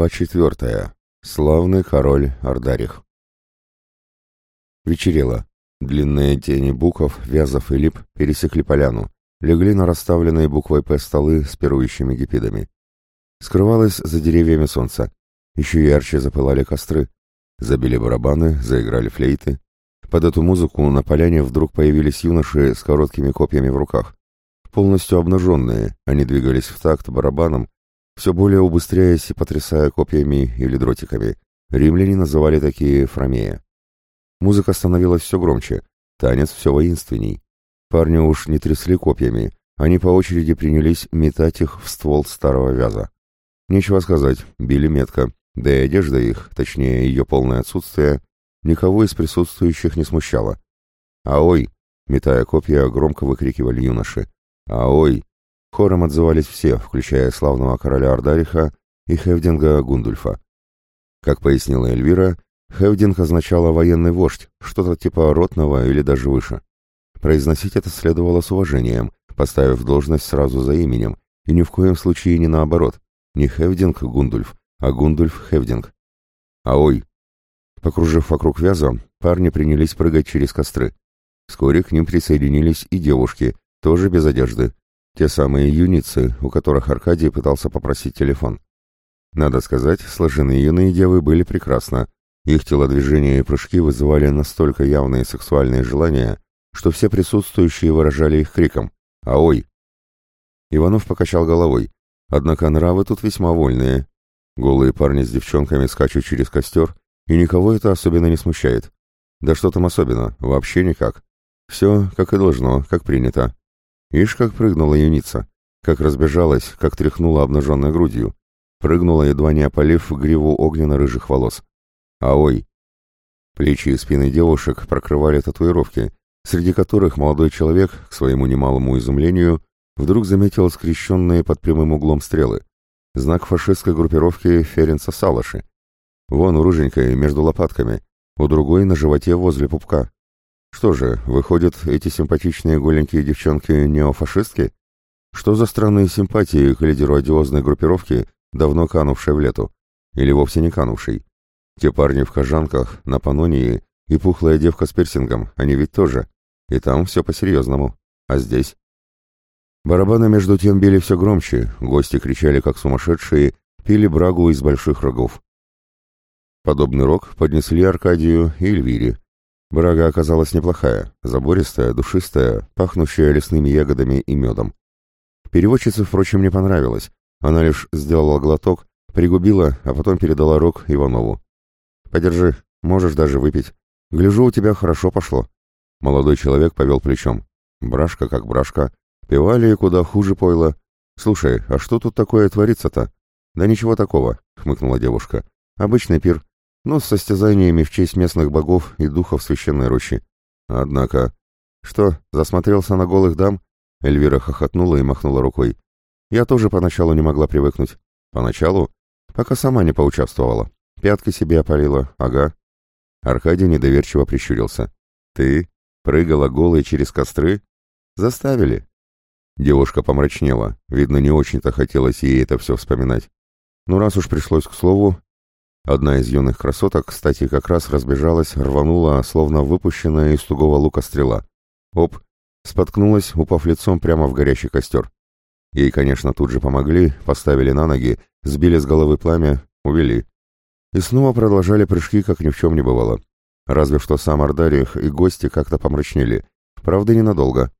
Глава четвертая. Славный король Ардарих. Вечерело. Длинные тени буков, вязов и лип пересекли поляну, легли на расставленные буквой «П» столы с пирующими гипидами. Скрывалось за деревьями солнца. Еще ярче запылали костры. Забили барабаны, заиграли флейты. Под эту музыку на поляне вдруг появились юноши с короткими копьями в руках. Полностью обнаженные, они двигались в такт барабаном, все более убыстряясь и потрясая копьями или дротиками. Римляне называли такие фромея. Музыка становилась все громче, танец все воинственней. Парни уж не трясли копьями, они по очереди принялись метать их в ствол старого вяза. Нечего сказать, били метко, да и одежда их, точнее ее полное отсутствие, никого из присутствующих не смущало. «Аой!» — метая копья, громко выкрикивали юноши. «Аой!» Хором отзывались все, включая славного короля Ардариха и Хевдинга Гундульфа. Как пояснила Эльвира, Хевдинг означало военный вождь, что-то типа ротного или даже выше. Произносить это следовало с уважением, поставив должность сразу за именем, и ни в коем случае не наоборот, не Хевдинг Гундульф, а Гундульф Хевдинг. А ой! Покружив вокруг вяза, парни принялись прыгать через костры. Вскоре к ним присоединились и девушки, тоже без одежды, те самые юницы, у которых Аркадий пытался попросить телефон. Надо сказать, сложенные юные девы были прекрасно. Их телодвижения и прыжки вызывали настолько явные сексуальные желания, что все присутствующие выражали их криком «Аой!». Иванов покачал головой. Однако нравы тут весьма вольные. Голые парни с девчонками скачут через костер, и никого это особенно не смущает. Да что там особенно, вообще никак. Все, как и должно, как принято. Ишь, как прыгнула юница, как разбежалась, как тряхнула обнаженной грудью. Прыгнула, едва не опалив гриву огненно-рыжих волос. А ой! Плечи и спины девушек прокрывали татуировки, среди которых молодой человек, к своему немалому изумлению, вдруг заметил скрещенные под прямым углом стрелы. Знак фашистской группировки Ференца Салаши. Вон у рыженькой между лопатками, у другой на животе возле пупка. Что же, выходят, эти симпатичные голенькие девчонки неофашистки? Что за странные симпатии к лидеру одиозной группировки, давно канувшей в лету? Или вовсе не канувшей? Те парни в кожанках, на панонии и пухлая девка с пирсингом, они ведь тоже. И там все по-серьезному. А здесь? Барабаны между тем били все громче, гости кричали как сумасшедшие, пили брагу из больших рогов. Подобный рог поднесли Аркадию и Эльвире, Брага оказалась неплохая, забористая, душистая, пахнущая лесными ягодами и медом. Переводчице, впрочем, не понравилось. Она лишь сделала глоток, пригубила, а потом передала рог Иванову. «Подержи, можешь даже выпить. Гляжу, у тебя хорошо пошло». Молодой человек повел плечом. Брашка как брашка. Пивали куда хуже пойла. «Слушай, а что тут такое творится-то?» «Да ничего такого», — хмыкнула девушка. «Обычный пир но с состязаниями в честь местных богов и духов священной рощи. Однако... Что, засмотрелся на голых дам? Эльвира хохотнула и махнула рукой. Я тоже поначалу не могла привыкнуть. Поначалу? Пока сама не поучаствовала. Пятки себе опалила, ага. Аркадий недоверчиво прищурился. Ты прыгала голой через костры? Заставили. Девушка помрачнела. Видно, не очень-то хотелось ей это все вспоминать. Ну, раз уж пришлось к слову, Одна из юных красоток, кстати, как раз разбежалась, рванула, словно выпущенная из тугого лука стрела. Оп! Споткнулась, упав лицом прямо в горящий костер. Ей, конечно, тут же помогли, поставили на ноги, сбили с головы пламя, увели. И снова продолжали прыжки, как ни в чем не бывало. Разве что сам Ардарих и гости как-то помрачнели. Правда, ненадолго.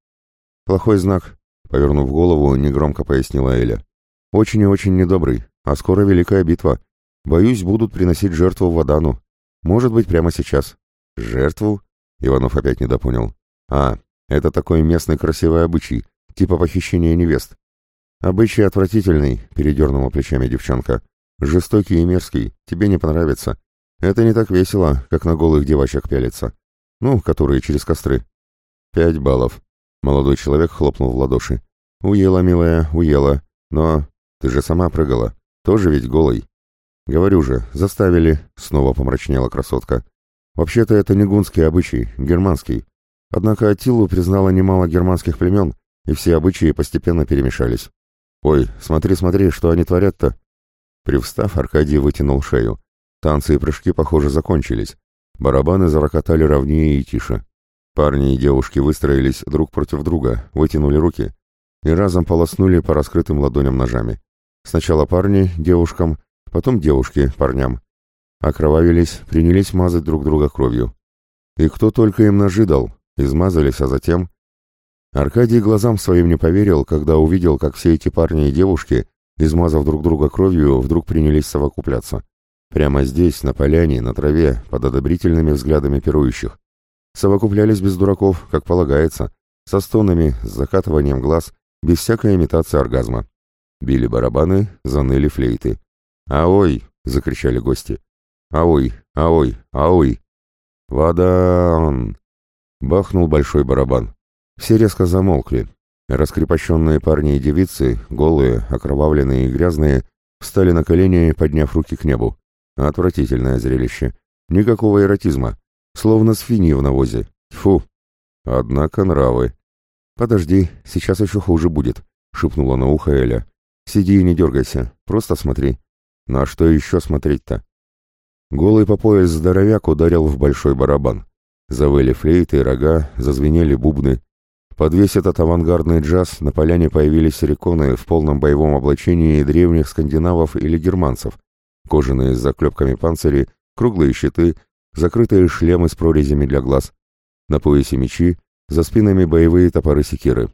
«Плохой знак», — повернув голову, негромко пояснила Эля. «Очень и очень недобрый, а скоро великая битва. Боюсь, будут приносить жертву Вадану. Может быть, прямо сейчас. Жертву? Иванов опять недопонял. А, это такой местный красивый обычай, типа похищения невест. Обычай отвратительный, передернула плечами девчонка. Жестокий и мерзкий, тебе не понравится. Это не так весело, как на голых девочек пялиться. Ну, которые через костры. Пять баллов. Молодой человек хлопнул в ладоши. Уела, милая, уела. Но ты же сама прыгала. Тоже ведь голой. «Говорю же, заставили», — снова помрачнела красотка. «Вообще-то это не гунский обычай, германский. Однако Аттилу признала немало германских племен, и все обычаи постепенно перемешались. Ой, смотри, смотри, что они творят-то!» Привстав, Аркадий вытянул шею. Танцы и прыжки, похоже, закончились. Барабаны зарокотали ровнее и тише. Парни и девушки выстроились друг против друга, вытянули руки и разом полоснули по раскрытым ладоням ножами. Сначала парни девушкам, потом девушки парням. Окровавились, принялись мазать друг друга кровью. И кто только им ножи дал, измазались, а затем... Аркадий глазам своим не поверил, когда увидел, как все эти парни и девушки, измазав друг друга кровью, вдруг принялись совокупляться. Прямо здесь, на поляне, на траве, под одобрительными взглядами пирующих. Совокуплялись без дураков, как полагается, со стонами, с закатыванием глаз, без всякой имитации оргазма. Били барабаны, заныли флейты. «Аой!» — закричали гости. «Аой! Аой! Аой!» «Водан!» — бахнул большой барабан. Все резко замолкли. Раскрепощенные парни и девицы, голые, окровавленные и грязные, встали на колени, подняв руки к небу. Отвратительное зрелище. Никакого эротизма. Словно свиньи в навозе. Фу. Однако нравы. «Подожди, сейчас еще хуже будет», — шепнула на ухо Эля. «Сиди и не дергайся, просто смотри». «На что еще смотреть-то?» Голый по пояс здоровяк ударил в большой барабан. Завыли флейты и рога, зазвенели бубны. Под весь этот авангардный джаз на поляне появились реконы в полном боевом облачении древних скандинавов или германцев, кожаные с заклепками панцири, круглые щиты, закрытые шлемы с прорезями для глаз. На поясе мечи, за спинами боевые топоры секиры.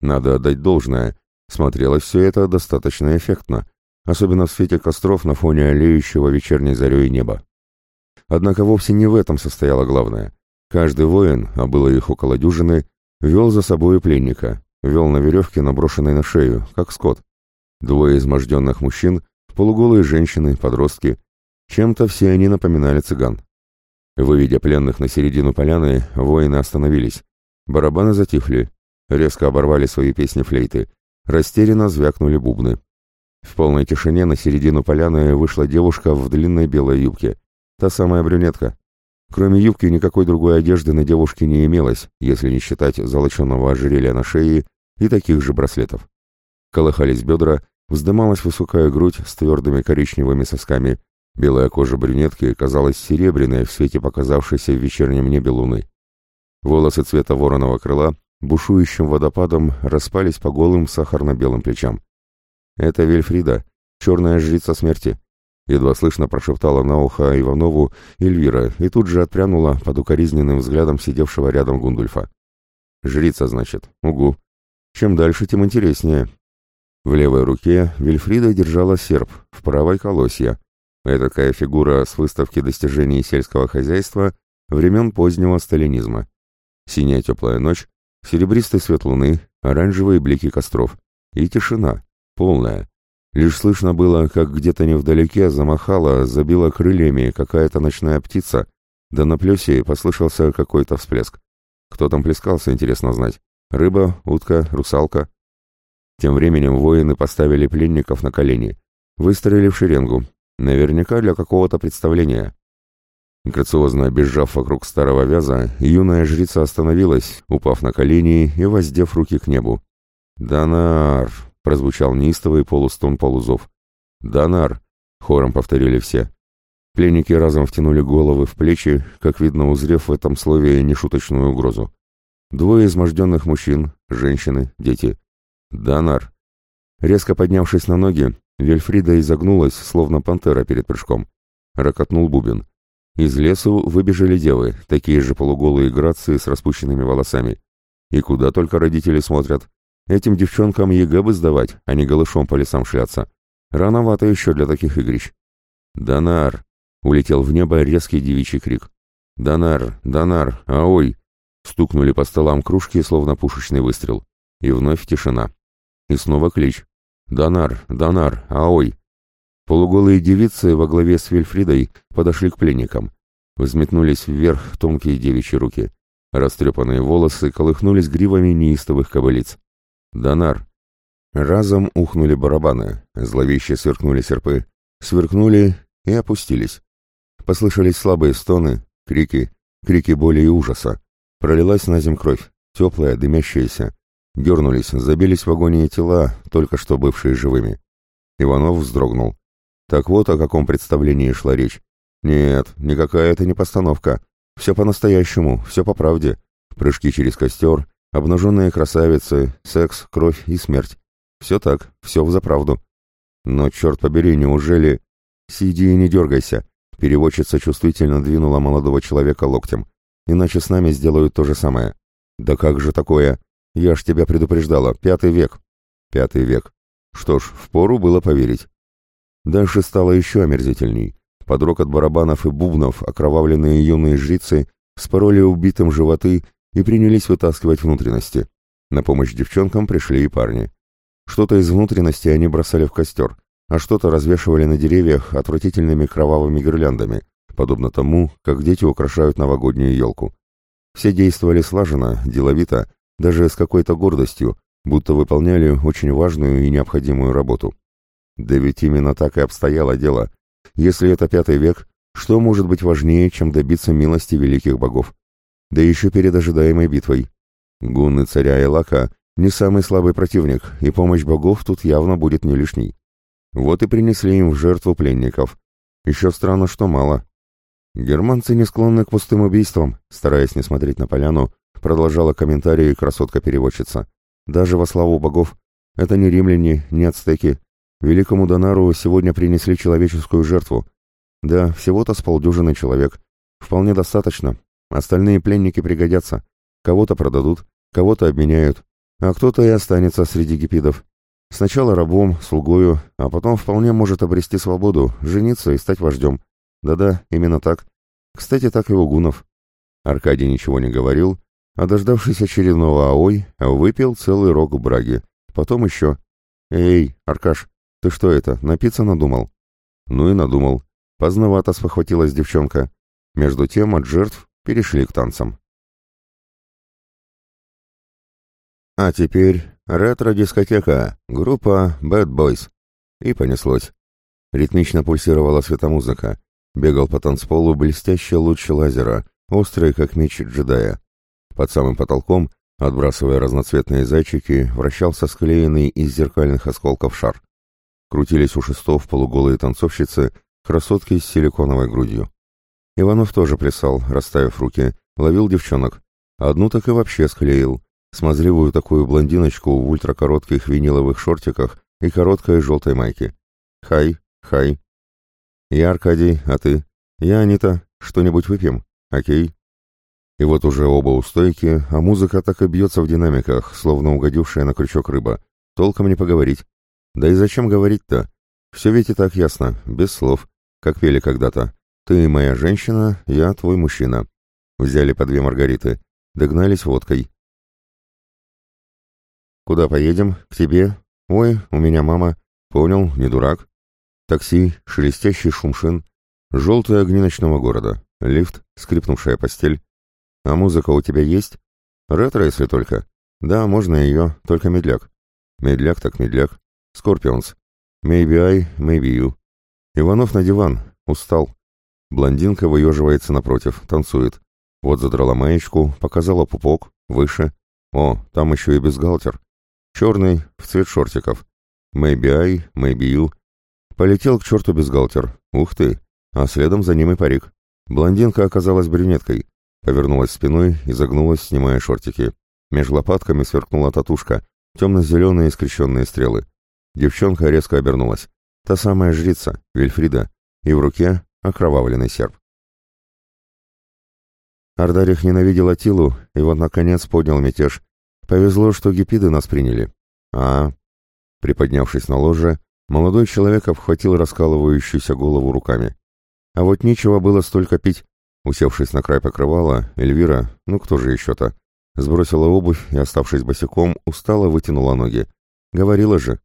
Надо отдать должное, смотрелось все это достаточно эффектно, особенно в свете костров на фоне олеющего вечерней зарей неба. Однако вовсе не в этом состояло главное. Каждый воин, а было их около дюжины, вел за собой пленника, вел на веревке, наброшенной на шею, как скот. Двое изможденных мужчин полуголые женщины, подростки. Чем-то все они напоминали цыган. Выведя пленных на середину поляны, воины остановились. Барабаны затихли, резко оборвали свои песни флейты, растерянно звякнули бубны. В полной тишине на середину поляны вышла девушка в длинной белой юбке. Та самая брюнетка. Кроме юбки никакой другой одежды на девушке не имелось, если не считать золоченого ожерелья на шее и таких же браслетов. Колыхались бедра, Вздымалась высокая грудь с твердыми коричневыми сосками. Белая кожа брюнетки казалась серебряной в свете показавшейся в вечернем небе луны. Волосы цвета вороного крыла бушующим водопадом распались по голым сахарно-белым плечам. «Это Вильфрида, черная жрица смерти», — едва слышно прошептала на ухо Иванову Эльвира и тут же отпрянула под укоризненным взглядом сидевшего рядом Гундульфа. «Жрица, значит, угу. Чем дальше, тем интереснее. В левой руке Вильфрида держала серп, в правой — колосья. Этакая фигура с выставки достижений сельского хозяйства времен позднего сталинизма. Синяя теплая ночь, серебристый свет луны, оранжевые блики костров. И тишина, полная. Лишь слышно было, как где-то невдалеке замахала, забила крыльями какая-то ночная птица, да на плесе послышался какой-то всплеск. Кто там плескался, интересно знать. Рыба, утка, русалка. Тем временем воины поставили пленников на колени, выстроили в шеренгу, наверняка для какого-то представления. Грациозно обежав вокруг старого вяза, юная жрица остановилась, упав на колени и воздев руки к небу. «Донар!» — прозвучал неистовый полустон-полузов. «Донар!» — хором повторили все. Пленники разом втянули головы в плечи, как видно, узрев в этом слове нешуточную угрозу. Двое изможденных мужчин, женщины, дети. «Донар!» Резко поднявшись на ноги, Вельфрида изогнулась, словно пантера перед прыжком. Рокотнул бубен. Из лесу выбежали девы, такие же полуголые грации с распущенными волосами. И куда только родители смотрят. Этим девчонкам ЕГЭ бы сдавать, а не голышом по лесам шляться. Рановато еще для таких игрищ. «Донар!» — улетел в небо резкий девичий крик. «Донар! Донар! Аой!» Стукнули по столам кружки, словно пушечный выстрел. И вновь тишина. И снова клич. «Донар! Донар! Аой!» Полуголые девицы во главе с Вильфридой подошли к пленникам. Взметнулись вверх тонкие девичьи руки. Растрепанные волосы колыхнулись гривами неистовых кобылиц. «Донар!» Разом ухнули барабаны, зловеще сверкнули серпы, сверкнули и опустились. Послышались слабые стоны, крики, крики боли и ужаса. Пролилась на земь кровь, теплая, дымящаяся, Дернулись, забились в агонии тела, только что бывшие живыми. Иванов вздрогнул. Так вот, о каком представлении шла речь. Нет, никакая это не постановка. Все по-настоящему, все по правде. Прыжки через костер, обнаженные красавицы, секс, кровь и смерть. Все так, все взаправду. Но, черт побери, неужели... Сиди и не дергайся. Переводчица чувствительно двинула молодого человека локтем. Иначе с нами сделают то же самое. Да как же такое? Я ж тебя предупреждала. Пятый век. Пятый век. Что ж, впору было поверить. Дальше стало еще омерзительней. Под рокот барабанов и бубнов окровавленные юные жрицы спороли убитым животы и принялись вытаскивать внутренности. На помощь девчонкам пришли и парни. Что-то из внутренности они бросали в костер, а что-то развешивали на деревьях отвратительными кровавыми гирляндами, подобно тому, как дети украшают новогоднюю елку. Все действовали слаженно, деловито, даже с какой-то гордостью, будто выполняли очень важную и необходимую работу. Да ведь именно так и обстояло дело. Если это пятый век, что может быть важнее, чем добиться милости великих богов? Да еще перед ожидаемой битвой. Гунны царя Элака не самый слабый противник, и помощь богов тут явно будет не лишней. Вот и принесли им в жертву пленников. Еще странно, что мало. Германцы не склонны к пустым убийствам, стараясь не смотреть на поляну, продолжала комментарии красотка-переводчица. Даже во славу богов. Это не римляне, не ацтеки. Великому Донару сегодня принесли человеческую жертву. Да, всего-то с полдюжины человек. Вполне достаточно. Остальные пленники пригодятся. Кого-то продадут, кого-то обменяют, а кто-то и останется среди гипидов. Сначала рабом, слугою, а потом вполне может обрести свободу, жениться и стать вождем. Да-да, именно так. Кстати, так и у гунов. Аркадий ничего не говорил, а дождавшись очередного аой, выпил целый рог браги. Потом еще. «Эй, Аркаш, ты что это, напиться надумал?» Ну и надумал. Поздновато спохватилась девчонка. Между тем от жертв перешли к танцам. А теперь ретро-дискотека, группа Bad Boys. И понеслось. Ритмично пульсировала светомузыка. Бегал по танцполу блестящий луч лазера, острый, как меч джедая. Под самым потолком, отбрасывая разноцветные зайчики, вращался склеенный из зеркальных осколков шар. Крутились у шестов полуголые танцовщицы, красотки с силиконовой грудью. Иванов тоже плясал, расставив руки, ловил девчонок. Одну так и вообще склеил. Смазливую такую блондиночку в ультракоротких виниловых шортиках и короткой желтой майке. «Хай, хай». «Я Аркадий, а ты?» «Я Анита. Что-нибудь выпьем?» «Окей». И вот уже оба у стойки, а музыка так и бьется в динамиках, словно угодившая на крючок рыба. Толком не поговорить. Да и зачем говорить-то? Все ведь и так ясно, без слов, как пели когда-то. Ты моя женщина, я твой мужчина. Взяли по две маргариты, догнались водкой. Куда поедем? К тебе? Ой, у меня мама. Понял, не дурак. Такси, шелестящий шум шин, желтые огни ночного города, лифт, скрипнувшая постель. А музыка у тебя есть? Ретро, если только. Да, можно ее, только медляк. Медляк так медляк. Scorpions. Maybe I, maybe you. Иванов на диван. Устал. Блондинка выеживается напротив, танцует. Вот задрала маечку, показала пупок, выше. О, там еще и бюстгальтер. Черный, в цвет шортиков. Maybe I, maybe you. Полетел к черту бюстгальтер. Ух ты. А следом за ним и парик. Блондинка оказалась брюнеткой. Повернулась спиной и загнулась, снимая шортики. Меж лопатками сверкнула татушка, темно-зеленые скрещенные стрелы. Девчонка резко обернулась. Та самая жрица, Вильфрида, и в руке окровавленный серп. Ардарих ненавидел Атилу, и вот, наконец, поднял мятеж. Повезло, что гипиды нас приняли. А, приподнявшись на ложе, молодой человек обхватил раскалывающуюся голову руками. А вот нечего было столько пить. Усевшись на край покрывала, Эльвира, ну кто же еще-то, сбросила обувь и, оставшись босиком, устало вытянула ноги. Говорила же.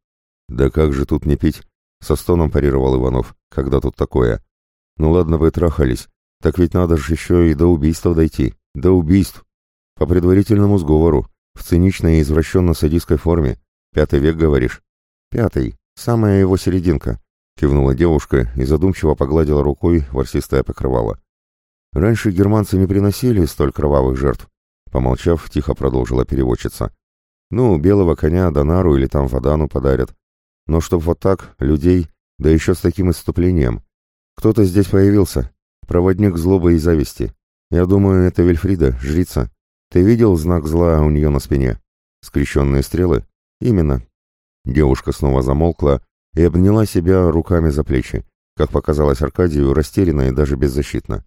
Да как же тут не пить? Со стоном парировал Иванов. Когда тут такое? Ну ладно вы трахались. Так ведь надо же еще и до убийства дойти. До убийств. По предварительному сговору. В циничной и извращенно-садистской форме. Пятый век, говоришь? Пятый. Самая его серединка. Кивнула девушка и задумчиво погладила рукой ворсистое покрывало. Раньше германцы не приносили столь кровавых жертв. Помолчав, тихо продолжила переводчица. Ну, белого коня Донару или там Вадану подарят. Но чтоб вот так, людей, Да еще с таким исступлением. Кто-то здесь появился. Проводник злобы и зависти. Я думаю, это Вильфрида, жрица. Ты видел знак зла у нее на спине? Скрещенные стрелы? Именно. Девушка снова замолкла и обняла себя руками за плечи, как показалось Аркадию, растерянно и даже беззащитно.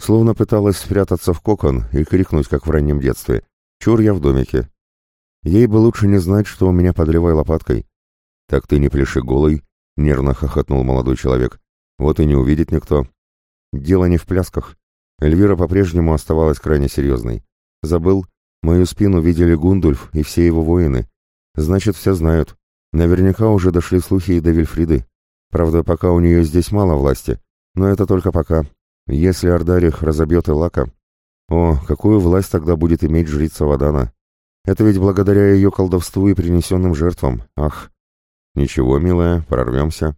Словно пыталась спрятаться в кокон и крикнуть, как в раннем детстве. «Чур я в домике!» Ей бы лучше не знать, что у меня под левой лопаткой. «Так ты не пляши голый!» — нервно хохотнул молодой человек. «Вот и не увидит никто». Дело не в плясках. Эльвира по-прежнему оставалась крайне серьезной. Забыл, мою спину видели Гундульф и все его воины. Значит, все знают. Наверняка уже дошли слухи и до Вильфриды. Правда, пока у нее здесь мало власти. Но это только пока. Если Ардарих разобьет Элака... О, какую власть тогда будет иметь жрица Вадана? Это ведь благодаря ее колдовству и принесенным жертвам. Ах! Ничего, милая, прорвемся.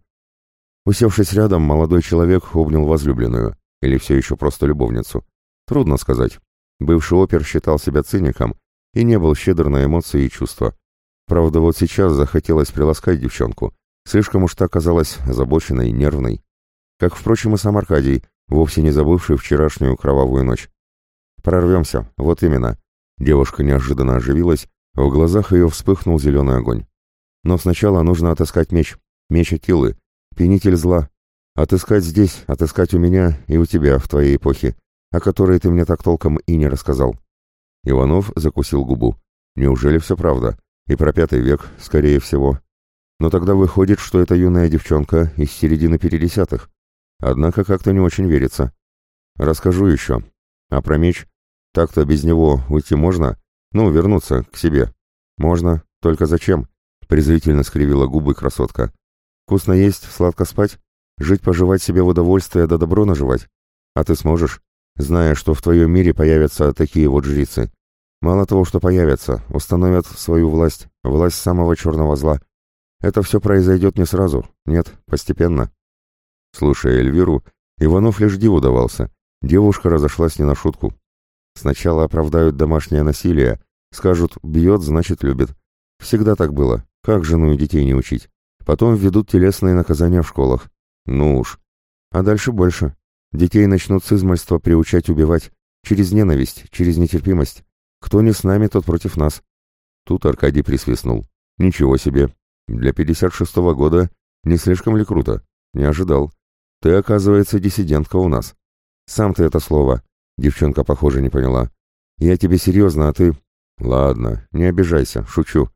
Усевшись рядом, молодой человек обнял возлюбленную. Или все еще просто любовницу. Трудно сказать. Бывший опер считал себя циником и не был щедр на эмоции и чувства. Правда, вот сейчас захотелось приласкать девчонку. Слишком уж та казалась озабоченной, нервной. Как, впрочем, и сам Аркадий, вовсе не забывший вчерашнюю кровавую ночь. «Прорвемся, вот именно». Девушка неожиданно оживилась, в глазах ее вспыхнул зеленый огонь. «Но сначала нужно отыскать меч. Меч Атилы. Пенитель зла. Отыскать здесь, отыскать у меня и у тебя в твоей эпохе, о которой ты мне так толком и не рассказал». Иванов закусил губу. «Неужели все правда? И про пятый век, скорее всего. Но тогда выходит, что это юная девчонка из середины передесятых. Однако как-то не очень верится. Расскажу еще. А про меч? Так-то без него уйти можно? Ну, вернуться к себе. Можно. Только зачем? Презрительно скривила губы красотка. Вкусно есть, сладко спать? Жить-поживать себе в удовольствие да добро наживать? А ты сможешь, зная, что в твоем мире появятся такие вот жрицы. Мало того, что появятся, установят свою власть, власть самого черного зла. Это все произойдет не сразу, нет, постепенно. Слушая Эльвиру, Иванов лишь диву давался. Девушка разошлась не на шутку. Сначала оправдают домашнее насилие, скажут «бьет, значит любит». Всегда так было, как жену и детей не учить. Потом введут телесные наказания в школах. Ну уж. А дальше больше. Детей начнут с измальства приучать убивать. Через ненависть, через нетерпимость. Кто не с нами, тот против нас. Тут Аркадий присвистнул. Ничего себе. Для 56-го года не слишком ли круто? Не ожидал. Ты, оказывается, диссидентка у нас. Сам ты это слово. Девчонка, похоже, не поняла. Я тебе серьезно, а ты... Ладно, не обижайся, шучу.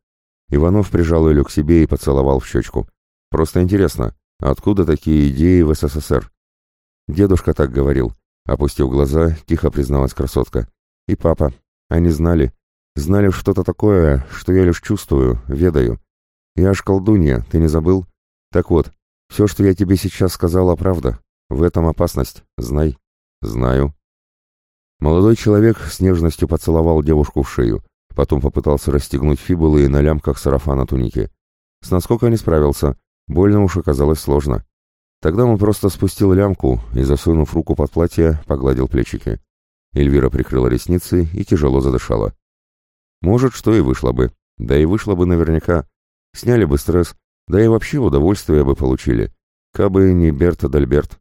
Иванов прижал Илю к себе и поцеловал в щечку. Просто интересно, откуда такие идеи в СССР? Дедушка так говорил. Опустив глаза, тихо призналась красотка. И папа, они знали. Знали что-то такое, что я лишь чувствую, ведаю. Я ж колдунья, ты не забыл? Так вот, все, что я тебе сейчас сказала, правда. В этом опасность, знай. Знаю. Молодой человек с нежностью поцеловал девушку в шею, потом попытался расстегнуть фибулы на лямках сарафана туники. С насколько не справился, больно уж оказалось сложно. Тогда он просто спустил лямку и, засунув руку под платье, погладил плечики. Эльвира прикрыла ресницы и тяжело задышала. Может, что и вышло бы. Да и вышло бы наверняка. Сняли бы стресс, да и вообще удовольствие бы получили. Кабы не Берта Дальберт.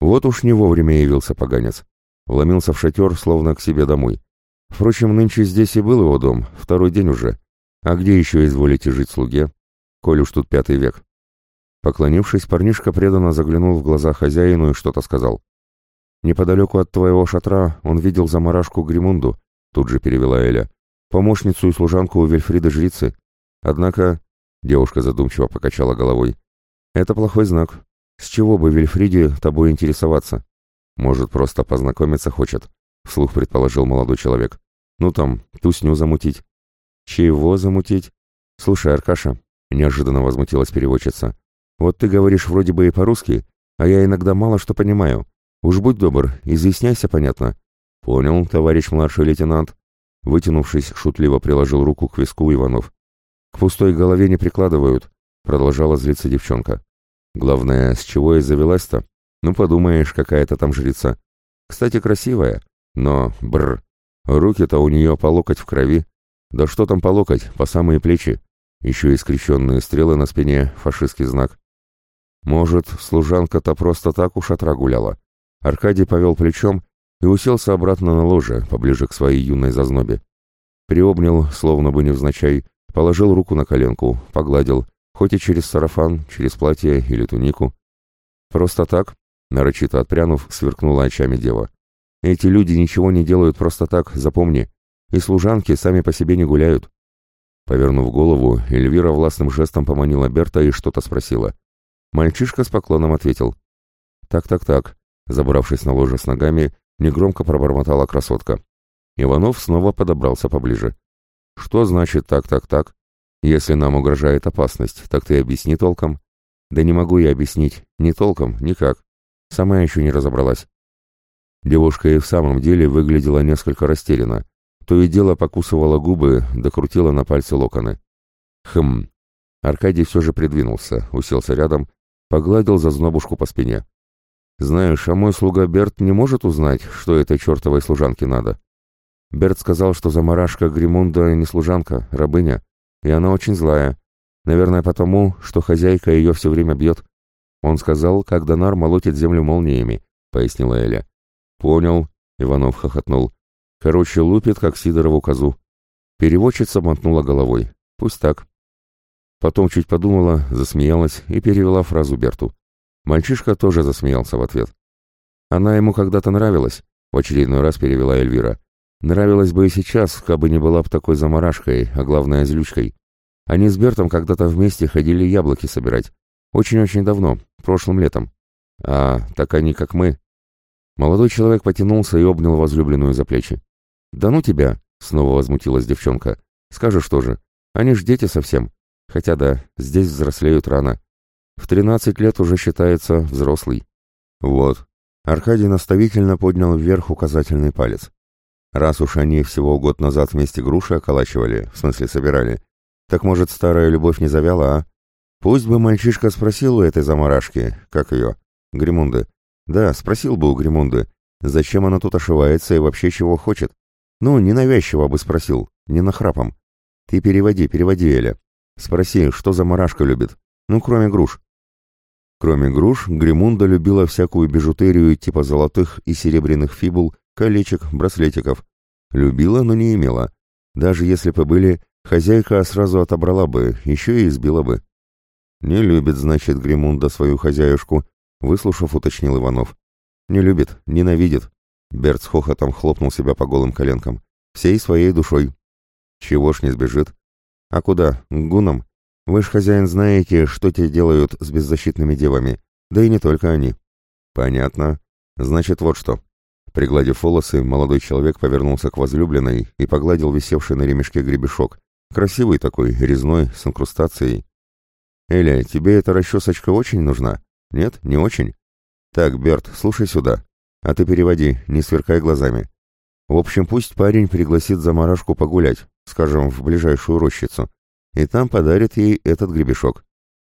Вот уж не вовремя явился поганец. Вломился в шатер, словно к себе домой. Впрочем, нынче здесь и был его дом, второй день уже. А где еще изволите жить слуге? Коль уж тут пятый век. Поклонившись, парнишка преданно заглянул в глаза хозяину и что-то сказал. «Неподалеку от твоего шатра он видел заморашку Гримунду», — тут же перевела Эля, «помощницу и служанку у Вильфрида жрицы. Однако...» — девушка задумчиво покачала головой. «Это плохой знак. С чего бы Вильфриде тобой интересоваться? Может, просто познакомиться хочет?» — вслух предположил молодой человек. «Ну там, тусню замутить». «Чего замутить?» «Слушай, Аркаша», — неожиданно возмутилась переводчица, «вот ты говоришь вроде бы и по-русски, а я иногда мало что понимаю. «Уж будь добр, изъясняйся, понятно». «Понял, товарищ младший лейтенант». Вытянувшись, шутливо приложил руку к виску Иванов. «К пустой голове не прикладывают», — продолжала злиться девчонка. «Главное, с чего и завелась-то? Ну, подумаешь, какая-то там жрица. Кстати, красивая, но, бр, руки-то у нее по локоть в крови. Да что там по локоть, по самые плечи. Еще и скрещенные стрелы на спине, фашистский знак. Может, служанка-то просто так у шатра гуляла. Аркадий повел плечом и уселся обратно на ложе, поближе к своей юной зазнобе. Приобнял, словно бы невзначай, положил руку на коленку, погладил, хоть и через сарафан, через платье или тунику. Просто так, нарочито отпрянув, сверкнула очами дева. Эти люди ничего не делают просто так, запомни. И служанки сами по себе не гуляют. Повернув голову, Эльвира властным жестом поманила Берта и что-то спросила. Мальчишка с поклоном ответил. «Так-так-так», забравшись на ложе с ногами, негромко пробормотала красотка. Иванов снова подобрался поближе. «Что значит так-так-так? Если нам угрожает опасность, так ты объясни толком». «Да не могу я объяснить. Ни толком, никак. Сама еще не разобралась». Девушка и в самом деле выглядела несколько растерянно. То и дело покусывала губы, докрутила на пальцы локоны. «Хм». Аркадий все же придвинулся, уселся рядом, погладил зазнобушку по спине. «Знаешь, а мой слуга Берт не может узнать, что этой чертовой служанке надо?» Берт сказал, что заморашка Гримунда не служанка, рабыня, и она очень злая. Наверное, потому, что хозяйка ее все время бьет. Он сказал, как Донар молотит землю молниями, — пояснила Эля. «Понял», — Иванов хохотнул. «Короче, лупит, как Сидорову козу». Переводчица мотнула головой. «Пусть так». Потом чуть подумала, засмеялась и перевела фразу Берту. Мальчишка тоже засмеялся в ответ. «Она ему когда-то нравилась», — в очередной раз перевела Эльвира. Нравилось бы и сейчас, кабы не была б такой заморашкой, а главное злючкой. Они с Бертом когда-то вместе ходили яблоки собирать. Очень-очень давно, прошлым летом. А, так они как мы. Молодой человек потянулся и обнял возлюбленную за плечи. «Да ну тебя!» — снова возмутилась девчонка. «Скажешь тоже. Они ж дети совсем. Хотя да, здесь взрослеют рано. В тринадцать лет уже считается взрослый». «Вот». Аркадий наставительно поднял вверх указательный палец. Раз уж они всего год назад вместе груши околачивали, в смысле собирали, так может старая любовь не завяла, а? Пусть бы мальчишка спросил у этой заморашки, как ее, Гримунды. Да, спросил бы у Гримунды, зачем она тут ошивается и вообще чего хочет. Ну, ненавязчиво бы спросил, не нахрапом. Ты переводи, переводи, Эля. Спроси, что за марашка любит. Ну, кроме груш. Кроме груш, Гримунда любила всякую бижутерию типа золотых и серебряных фибул колечек, браслетиков. Любила, но не имела. Даже если бы были, хозяйка сразу отобрала бы, еще и избила бы. «Не любит, значит, Гримунда свою хозяюшку», — выслушав, уточнил Иванов. «Не любит, ненавидит». Берт с хохотом хлопнул себя по голым коленкам. «Всей своей душой». «Чего ж не сбежит?» «А куда? К гунам? Вы ж, хозяин, знаете, что те делают с беззащитными девами. Да и не только они». «Понятно. Значит, вот что. Пригладив волосы, молодой человек повернулся к возлюбленной и погладил висевший на ремешке гребешок. Красивый такой, резной, с инкрустацией. «Эля, тебе эта расчесочка очень нужна? Нет, не очень? Так, Берт, слушай сюда. А ты переводи, не сверкай глазами. В общем, пусть парень пригласит заморашку погулять, скажем, в ближайшую рощицу, и там подарит ей этот гребешок.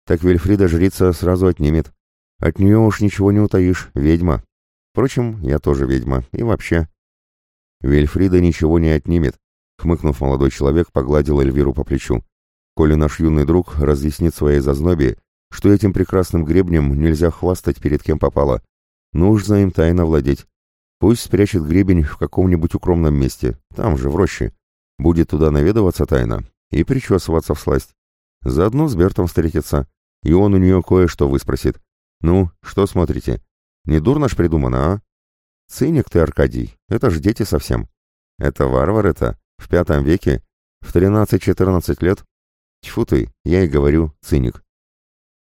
Так Вильфрида жрица сразу отнимет. От нее уж ничего не утаишь, ведьма». Впрочем, я тоже ведьма, и вообще. Вильфрида ничего не отнимет, хмыкнув, молодой человек погладил Эльвиру по плечу. Коли наш юный друг разъяснит своей зазнобе, что этим прекрасным гребнем нельзя хвастать перед кем попало, нужно им тайно владеть. Пусть спрячет гребень в каком-нибудь укромном месте, там же, в роще. Будет туда наведываться тайно и причесываться в сласть. Заодно с Бертом встретиться, и он у нее кое-что выспросит. «Ну, что смотрите? Не дурно ж придумано, а? Циник ты, Аркадий, это ж дети совсем. Это варвары-то, в пятом веке, в тринадцать-четырнадцать лет. Тьфу ты, я и говорю, циник.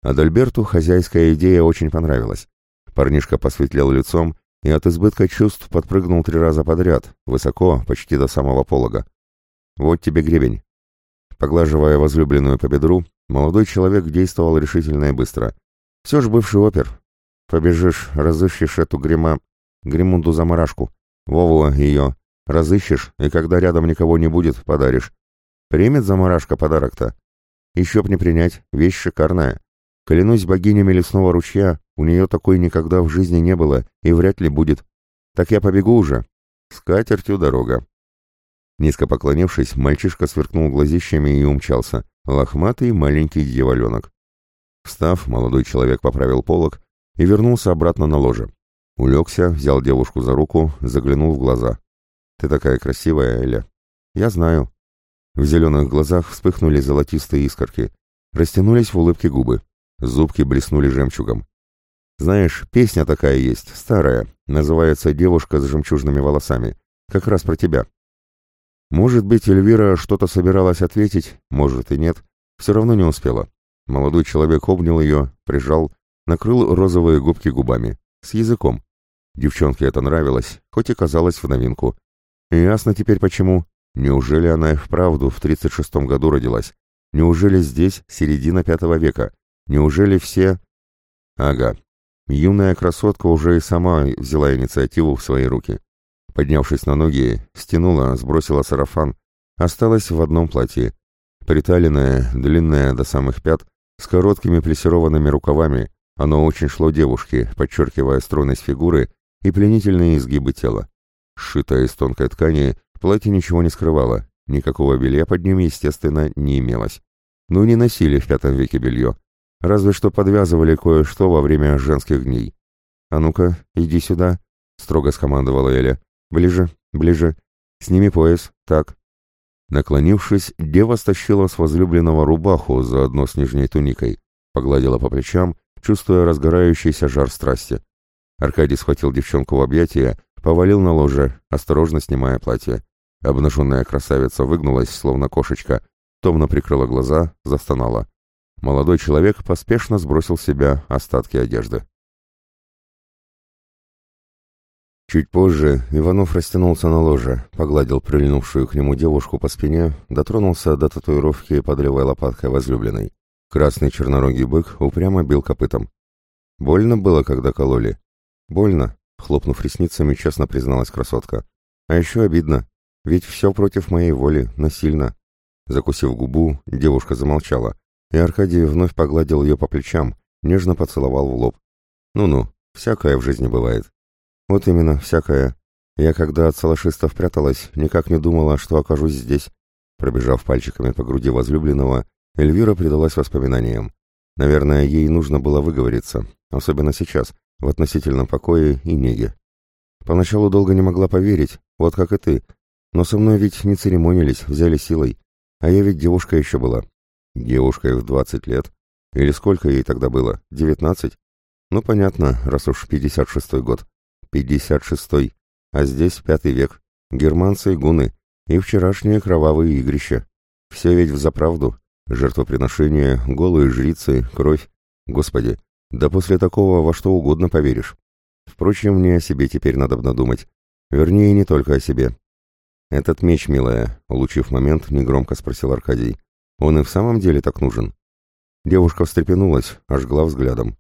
Адальберту хозяйская идея очень понравилась. Парнишка посветлел лицом и от избытка чувств подпрыгнул три раза подряд, высоко, почти до самого полога. «Вот тебе гребень». Поглаживая возлюбленную по бедру, молодой человек действовал решительно и быстро. Все ж бывший опер, Побежишь, разыщешь эту грима... Гримунду заморашку. Вову ее. Разыщешь, и когда рядом никого не будет, подаришь. Примет заморашка подарок-то? Еще б не принять, вещь шикарная. Клянусь богинями лесного ручья, у нее такой никогда в жизни не было и вряд ли будет. Так я побегу уже. С катертью дорога. Низко поклонившись, мальчишка сверкнул глазищами и умчался. Лохматый маленький дьяволенок. Встав, молодой человек поправил полог и вернулся обратно на ложе. Улегся, взял девушку за руку, заглянул в глаза. «Ты такая красивая, Эля». «Я знаю». В зеленых глазах вспыхнули золотистые искорки. Растянулись в улыбке губы. Зубки блеснули жемчугом. «Знаешь, песня такая есть, старая, называется «Девушка с жемчужными волосами». Как раз про тебя». Может быть, Эльвира что-то собиралась ответить, может и нет. Все равно не успела. Молодой человек обнял ее, прижал, накрыл розовые губки губами. С языком. Девчонке это нравилось, хоть и казалось в новинку. И ясно теперь почему. Неужели она и вправду в 36-м году родилась? Неужели здесь середина пятого века? Неужели все... Ага. Юная красотка уже и сама взяла инициативу в свои руки. Поднявшись на ноги, стянула, сбросила сарафан, осталась в одном платье. Приталенное, длинное до самых пят, с короткими плессированными рукавами, оно очень шло девушке, подчеркивая стройность фигуры и пленительные изгибы тела. Сшитое из тонкой ткани, платье ничего не скрывало, никакого белья под ним, естественно, не имелось. Ну, не носили в пятом веке белье. Разве что подвязывали кое-что во время женских дней. «А ну-ка, иди сюда», — строго скомандовала Эля. «Ближе, ближе. Сними пояс. Так». Наклонившись, дева стащила с возлюбленного рубаху заодно с нижней туникой, погладила по плечам, чувствуя разгорающийся жар страсти. Аркадий схватил девчонку в объятия, повалил на ложе, осторожно снимая платье. Обнаженная красавица выгнулась, словно кошечка, томно прикрыла глаза, застонала. Молодой человек поспешно сбросил с себя остатки одежды. Чуть позже Иванов растянулся на ложе, погладил прильнувшую к нему девушку по спине, дотронулся до татуировки под левой лопаткой возлюбленной. Красный чернорогий бык упрямо бил копытом. Больно было, когда кололи. Больно, хлопнув ресницами, честно призналась красотка. А еще обидно, ведь все против моей воли, насильно. Закусив губу, девушка замолчала, и Аркадий вновь погладил ее по плечам, нежно поцеловал в лоб. Ну-ну, всякое в жизни бывает. Вот именно, всякое. Я когда от салашистов пряталась, никак не думала, что окажусь здесь. Пробежав пальчиками по груди возлюбленного, Эльвира предалась воспоминаниям. Наверное, ей нужно было выговориться, особенно сейчас, в относительном покое и неге. Поначалу долго не могла поверить, вот как и ты. Но со мной ведь не церемонились, взяли силой. А я ведь девушка еще была. Девушкой в двадцать лет. Или сколько ей тогда было? Девятнадцать? Ну, понятно, раз уж пятьдесят шестой год пятьдесят шестой, а здесь пятый век, германцы и гуны, и вчерашние кровавые игрища. Все ведь взаправду, жертвоприношения, голые жрицы, кровь. Господи, да после такого во что угодно поверишь. Впрочем, мне о себе теперь надо думать. Вернее, не только о себе. «Этот меч, милая», — улучив момент, негромко спросил Аркадий. «Он и в самом деле так нужен?» Девушка встрепенулась, ожгла взглядом.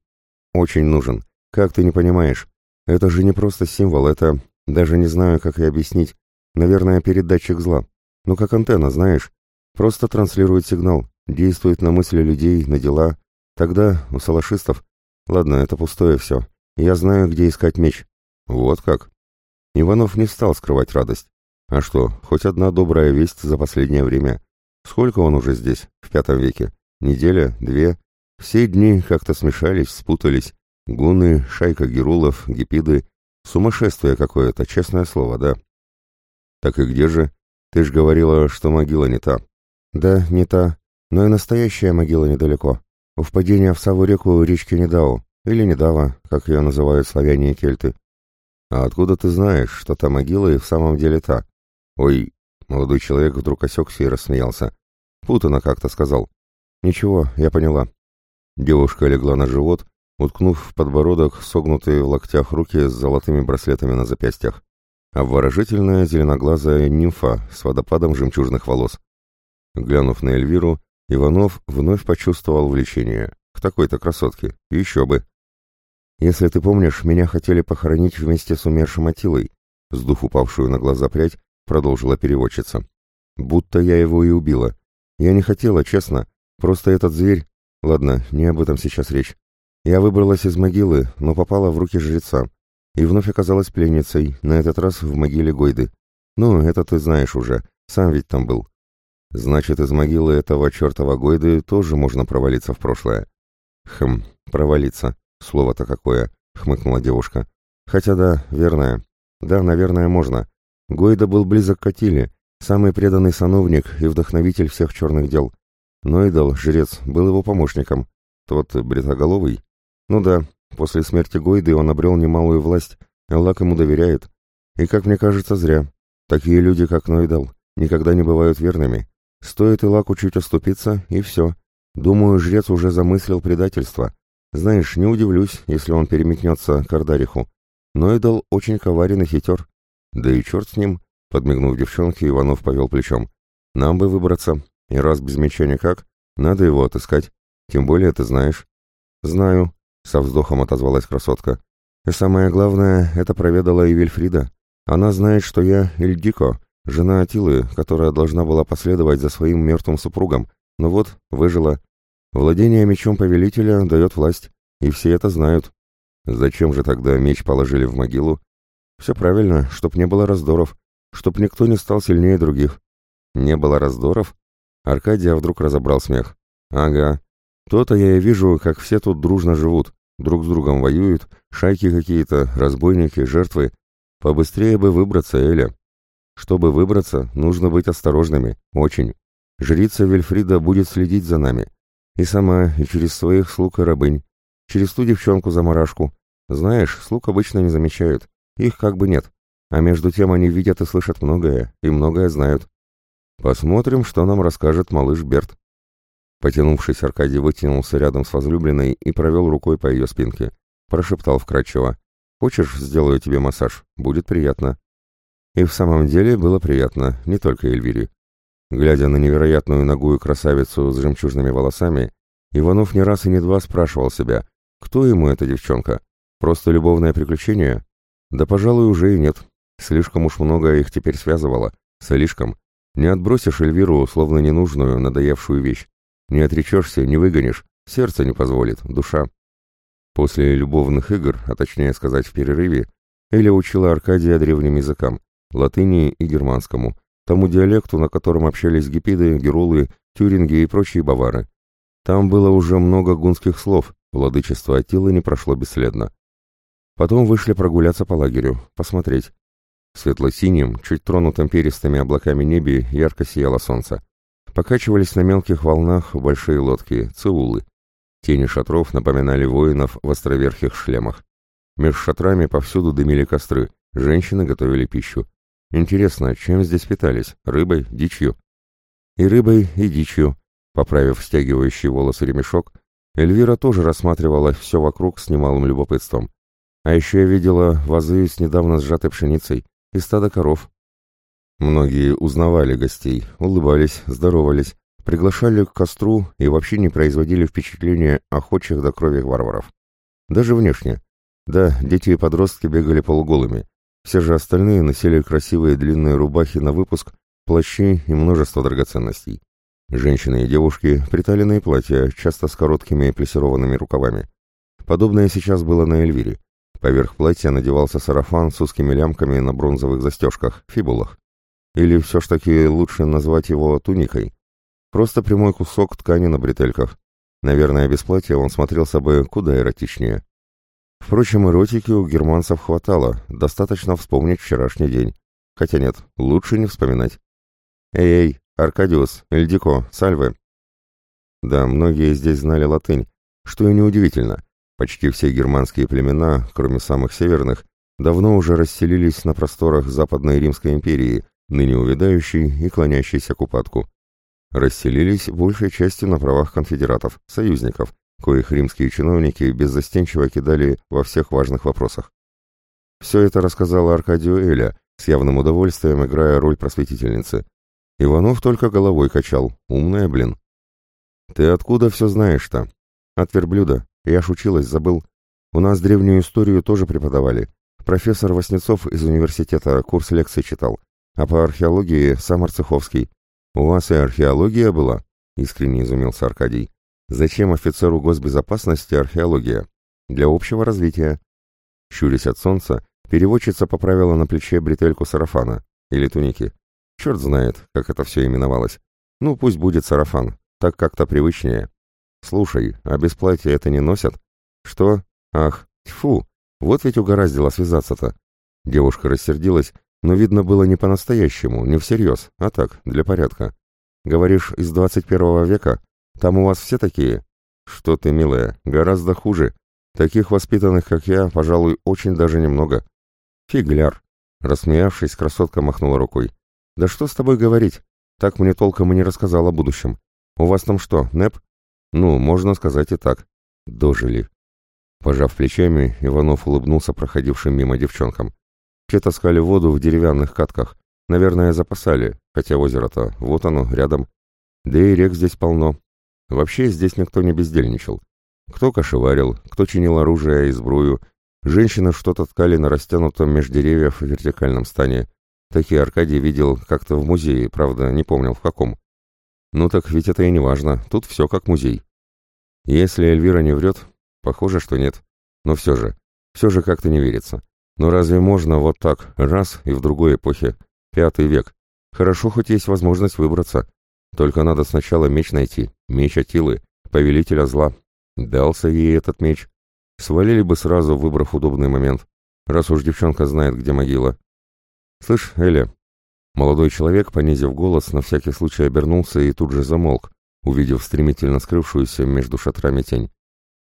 «Очень нужен. Как ты не понимаешь? Это же не просто символ, это... Даже не знаю, как и объяснить. Наверное, передатчик зла. Ну, как антенна, знаешь. Просто транслирует сигнал, действует на мысли людей, на дела. Тогда у салашистов... Ладно, это пустое все. Я знаю, где искать меч. Вот как. Иванов не стал скрывать радость. А что, хоть одна добрая весть за последнее время. Сколько он уже здесь, в пятом веке? Неделя? Две? Все дни как-то смешались, спутались. Гуны, шайка герулов, гипиды. Сумасшествие какое-то, честное слово, да. Так и где же? Ты ж говорила, что могила не та. Да, не та, но и настоящая могила недалеко. У впадения в Саву реку речки Недау, или Недава, как ее называют славяне и кельты. А откуда ты знаешь, что та могила и в самом деле та? Ой, молодой человек вдруг осекся и рассмеялся. Путано как-то сказал. Ничего, я поняла. Девушка легла на живот, уткнув в подбородок согнутые в локтях руки с золотыми браслетами на запястьях. Обворожительная зеленоглазая нимфа с водопадом жемчужных волос. Глянув на Эльвиру, Иванов вновь почувствовал влечение. К такой-то красотке. Еще бы. «Если ты помнишь, меня хотели похоронить вместе с умершим Атилой», сдув упавшую на глаза прядь, продолжила переводчица. «Будто я его и убила. Я не хотела, честно. Просто этот зверь... Ладно, не об этом сейчас речь. Я выбралась из могилы, но попала в руки жреца. И вновь оказалась пленницей, на этот раз в могиле Гойды. Ну, это ты знаешь уже, сам ведь там был. Значит, из могилы этого чертова Гойды тоже можно провалиться в прошлое. Хм, провалиться. Слово-то какое, хмыкнула девушка. Хотя да, верное. Да, наверное, можно. Гойда был близок к Атиле, самый преданный сановник и вдохновитель всех черных дел. Нойдал, жрец, был его помощником. Тот бритоголовый? Ну да, после смерти Гойды он обрел немалую власть, Аллах ему доверяет. И, как мне кажется, зря. Такие люди, как Нойдал, никогда не бывают верными. Стоит Илаку чуть оступиться, и все. Думаю, жрец уже замыслил предательство. Знаешь, не удивлюсь, если он переметнется к Ардариху. Нойдал очень коварен и хитер. Да и черт с ним, подмигнув девчонке, Иванов повел плечом. Нам бы выбраться, и раз без меча никак, надо его отыскать. Тем более ты знаешь. Знаю, со вздохом отозвалась красотка. И самое главное, это проведала и Вильфрида. Она знает, что я Ильдико, жена Атилы, которая должна была последовать за своим мертвым супругом. Но вот, выжила. Владение мечом повелителя дает власть, и все это знают. Зачем же тогда меч положили в могилу? Все правильно, чтоб не было раздоров, чтоб никто не стал сильнее других. Не было раздоров? Аркадия вдруг разобрал смех. Ага. То-то я и вижу, как все тут дружно живут, друг с другом воюют, шайки какие-то, разбойники, жертвы. Побыстрее бы выбраться, Эля. Чтобы выбраться, нужно быть осторожными, очень. Жрица Вильфрида будет следить за нами. И сама, и через своих слуг и рабынь. Через ту девчонку-заморашку. Знаешь, слуг обычно не замечают. Их как бы нет. А между тем они видят и слышат многое, и многое знают. Посмотрим, что нам расскажет малыш Берт. Потянувшись, Аркадий вытянулся рядом с возлюбленной и провел рукой по ее спинке. Прошептал вкрадчиво. «Хочешь, сделаю тебе массаж? Будет приятно». И в самом деле было приятно, не только Эльвире. Глядя на невероятную ногую красавицу с жемчужными волосами, Иванов не раз и не два спрашивал себя, кто ему эта девчонка? Просто любовное приключение? Да, пожалуй, уже и нет. Слишком уж много их теперь связывало. Слишком. Не отбросишь Эльвиру, словно ненужную, надоевшую вещь. Не отречешься, не выгонишь, сердце не позволит, душа. После любовных игр, а точнее сказать в перерыве, Эля учила Аркадия древним языкам, латыни и германскому, тому диалекту, на котором общались гипиды, герулы, тюринги и прочие бавары. Там было уже много гунских слов, владычество Атилы не прошло бесследно. Потом вышли прогуляться по лагерю, посмотреть, светло-синим, чуть тронутым перистыми облаками небе ярко сияло солнце. Покачивались на мелких волнах большие лодки, циулы. Тени шатров напоминали воинов в островерхих шлемах. Меж шатрами повсюду дымили костры, женщины готовили пищу. Интересно, чем здесь питались? Рыбой, дичью? И рыбой, и дичью. Поправив стягивающий волосы ремешок, Эльвира тоже рассматривала все вокруг с немалым любопытством. А еще я видела вазы с недавно сжатой пшеницей, и стадо коров. Многие узнавали гостей, улыбались, здоровались, приглашали к костру и вообще не производили впечатления охочих до крови варваров. Даже внешне. Да, дети и подростки бегали полуголыми. Все же остальные носили красивые длинные рубахи на выпуск, плащи и множество драгоценностей. Женщины и девушки — приталенные платья, часто с короткими плессированными рукавами. Подобное сейчас было на Эльвире. Поверх платья надевался сарафан с узкими лямками на бронзовых застежках, фибулах. Или все ж таки лучше назвать его туникой. Просто прямой кусок ткани на бретельках. Наверное, без платья он смотрелся бы куда эротичнее. Впрочем, эротики у германцев хватало, достаточно вспомнить вчерашний день. Хотя нет, лучше не вспоминать. «Эй-эй, Аркадиус, Эльдико, Сальве!» Да, многие здесь знали латынь, что и неудивительно. Почти все германские племена, кроме самых северных, давно уже расселились на просторах Западной Римской империи, ныне увядающей и клонящейся к упадку. Расселились большей частью на правах конфедератов, союзников, коих римские чиновники беззастенчиво кидали во всех важных вопросах. Все это рассказала Аркадию Эля, с явным удовольствием играя роль просветительницы. Иванов только головой качал, умная, блин. «Ты откуда все знаешь-то?» «От верблюда. Я ж училась, забыл. У нас древнюю историю тоже преподавали. Профессор Васнецов из университета курс лекций читал. А по археологии сам Арцеховский. У вас и археология была? Искренне изумился Аркадий. Зачем офицеру госбезопасности археология? Для общего развития. Щурясь от солнца, переводчица поправила на плече бретельку сарафана. Или туники. Черт знает, как это все именовалось. Ну, пусть будет сарафан. Так как-то привычнее. Слушай, а без платья это не носят? Что? Ах, тьфу, вот ведь угораздило связаться-то. Девушка рассердилась, но видно было не по-настоящему, не всерьез, а так, для порядка. Говоришь, из двадцать первого века? Там у вас все такие? Что ты, милая, гораздо хуже. Таких воспитанных, как я, пожалуй, очень даже немного. Фигляр. Рассмеявшись, красотка махнула рукой. Да что с тобой говорить? Так мне толком и не рассказал о будущем. У вас там что, НЭП? Ну, можно сказать и так. Дожили. Пожав плечами, Иванов улыбнулся проходившим мимо девчонкам. Те таскали воду в деревянных катках. Наверное, запасали, хотя озеро-то, вот оно, рядом. Да и рек здесь полно. Вообще здесь никто не бездельничал. Кто кошеварил, кто чинил оружие и сбрую. Женщины что-то ткали на растянутом меж деревьев вертикальном стане. Такие Аркадий видел как-то в музее, правда, не помнил в каком. Ну так ведь это и не важно, тут все как музей. Если Эльвира не врет, похоже, что нет. Но все же, все же как-то не верится. Но разве можно вот так, раз и в другой эпохе? Пятый век. Хорошо, хоть есть возможность выбраться. Только надо сначала меч найти, меч Атилы, повелителя зла. Дался ей этот меч. Свалили бы сразу, выбрав удобный момент, раз уж девчонка знает, где могила. «Слышь, Эля...» Молодой человек, понизив голос, на всякий случай обернулся и тут же замолк, увидев стремительно скрывшуюся между шатрами тень.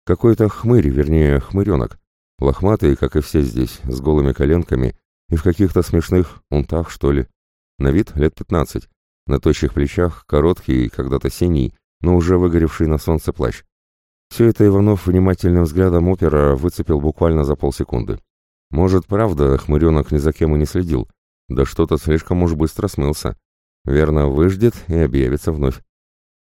Какой-то хмырь, вернее, хмыренок, лохматый, как и все здесь, с голыми коленками и в каких-то смешных унтах, что ли. На вид лет пятнадцать, на тощих плечах короткий, когда-то синий, но уже выгоревший на солнце плащ. Все это Иванов внимательным взглядом опера выцепил буквально за полсекунды. Может, правда, хмыренок ни за кем и не следил, да что-то слишком уж быстро смылся. Верно, выждет и объявится вновь.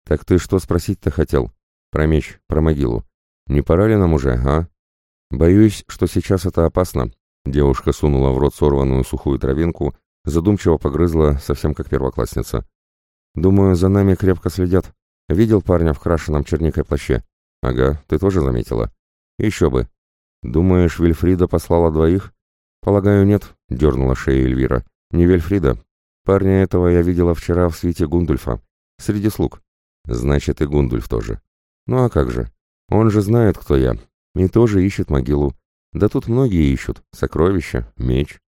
Так ты что спросить-то хотел? Про меч, про могилу. Не пора ли нам уже, а? Боюсь, что сейчас это опасно. Девушка сунула в рот сорванную сухую травинку, задумчиво погрызла, совсем как первоклассница. Думаю, за нами крепко следят. Видел парня в крашеном черникой плаще? Ага, ты тоже заметила? Еще бы. Думаешь, Вильфрида послала двоих? «Полагаю, нет», — дернула шея Эльвира. «Не Вельфрида. Парня этого я видела вчера в свете Гундульфа. Среди слуг. Значит, и Гундульф тоже. Ну а как же? Он же знает, кто я. И тоже ищет могилу. Да тут многие ищут. Сокровища, меч».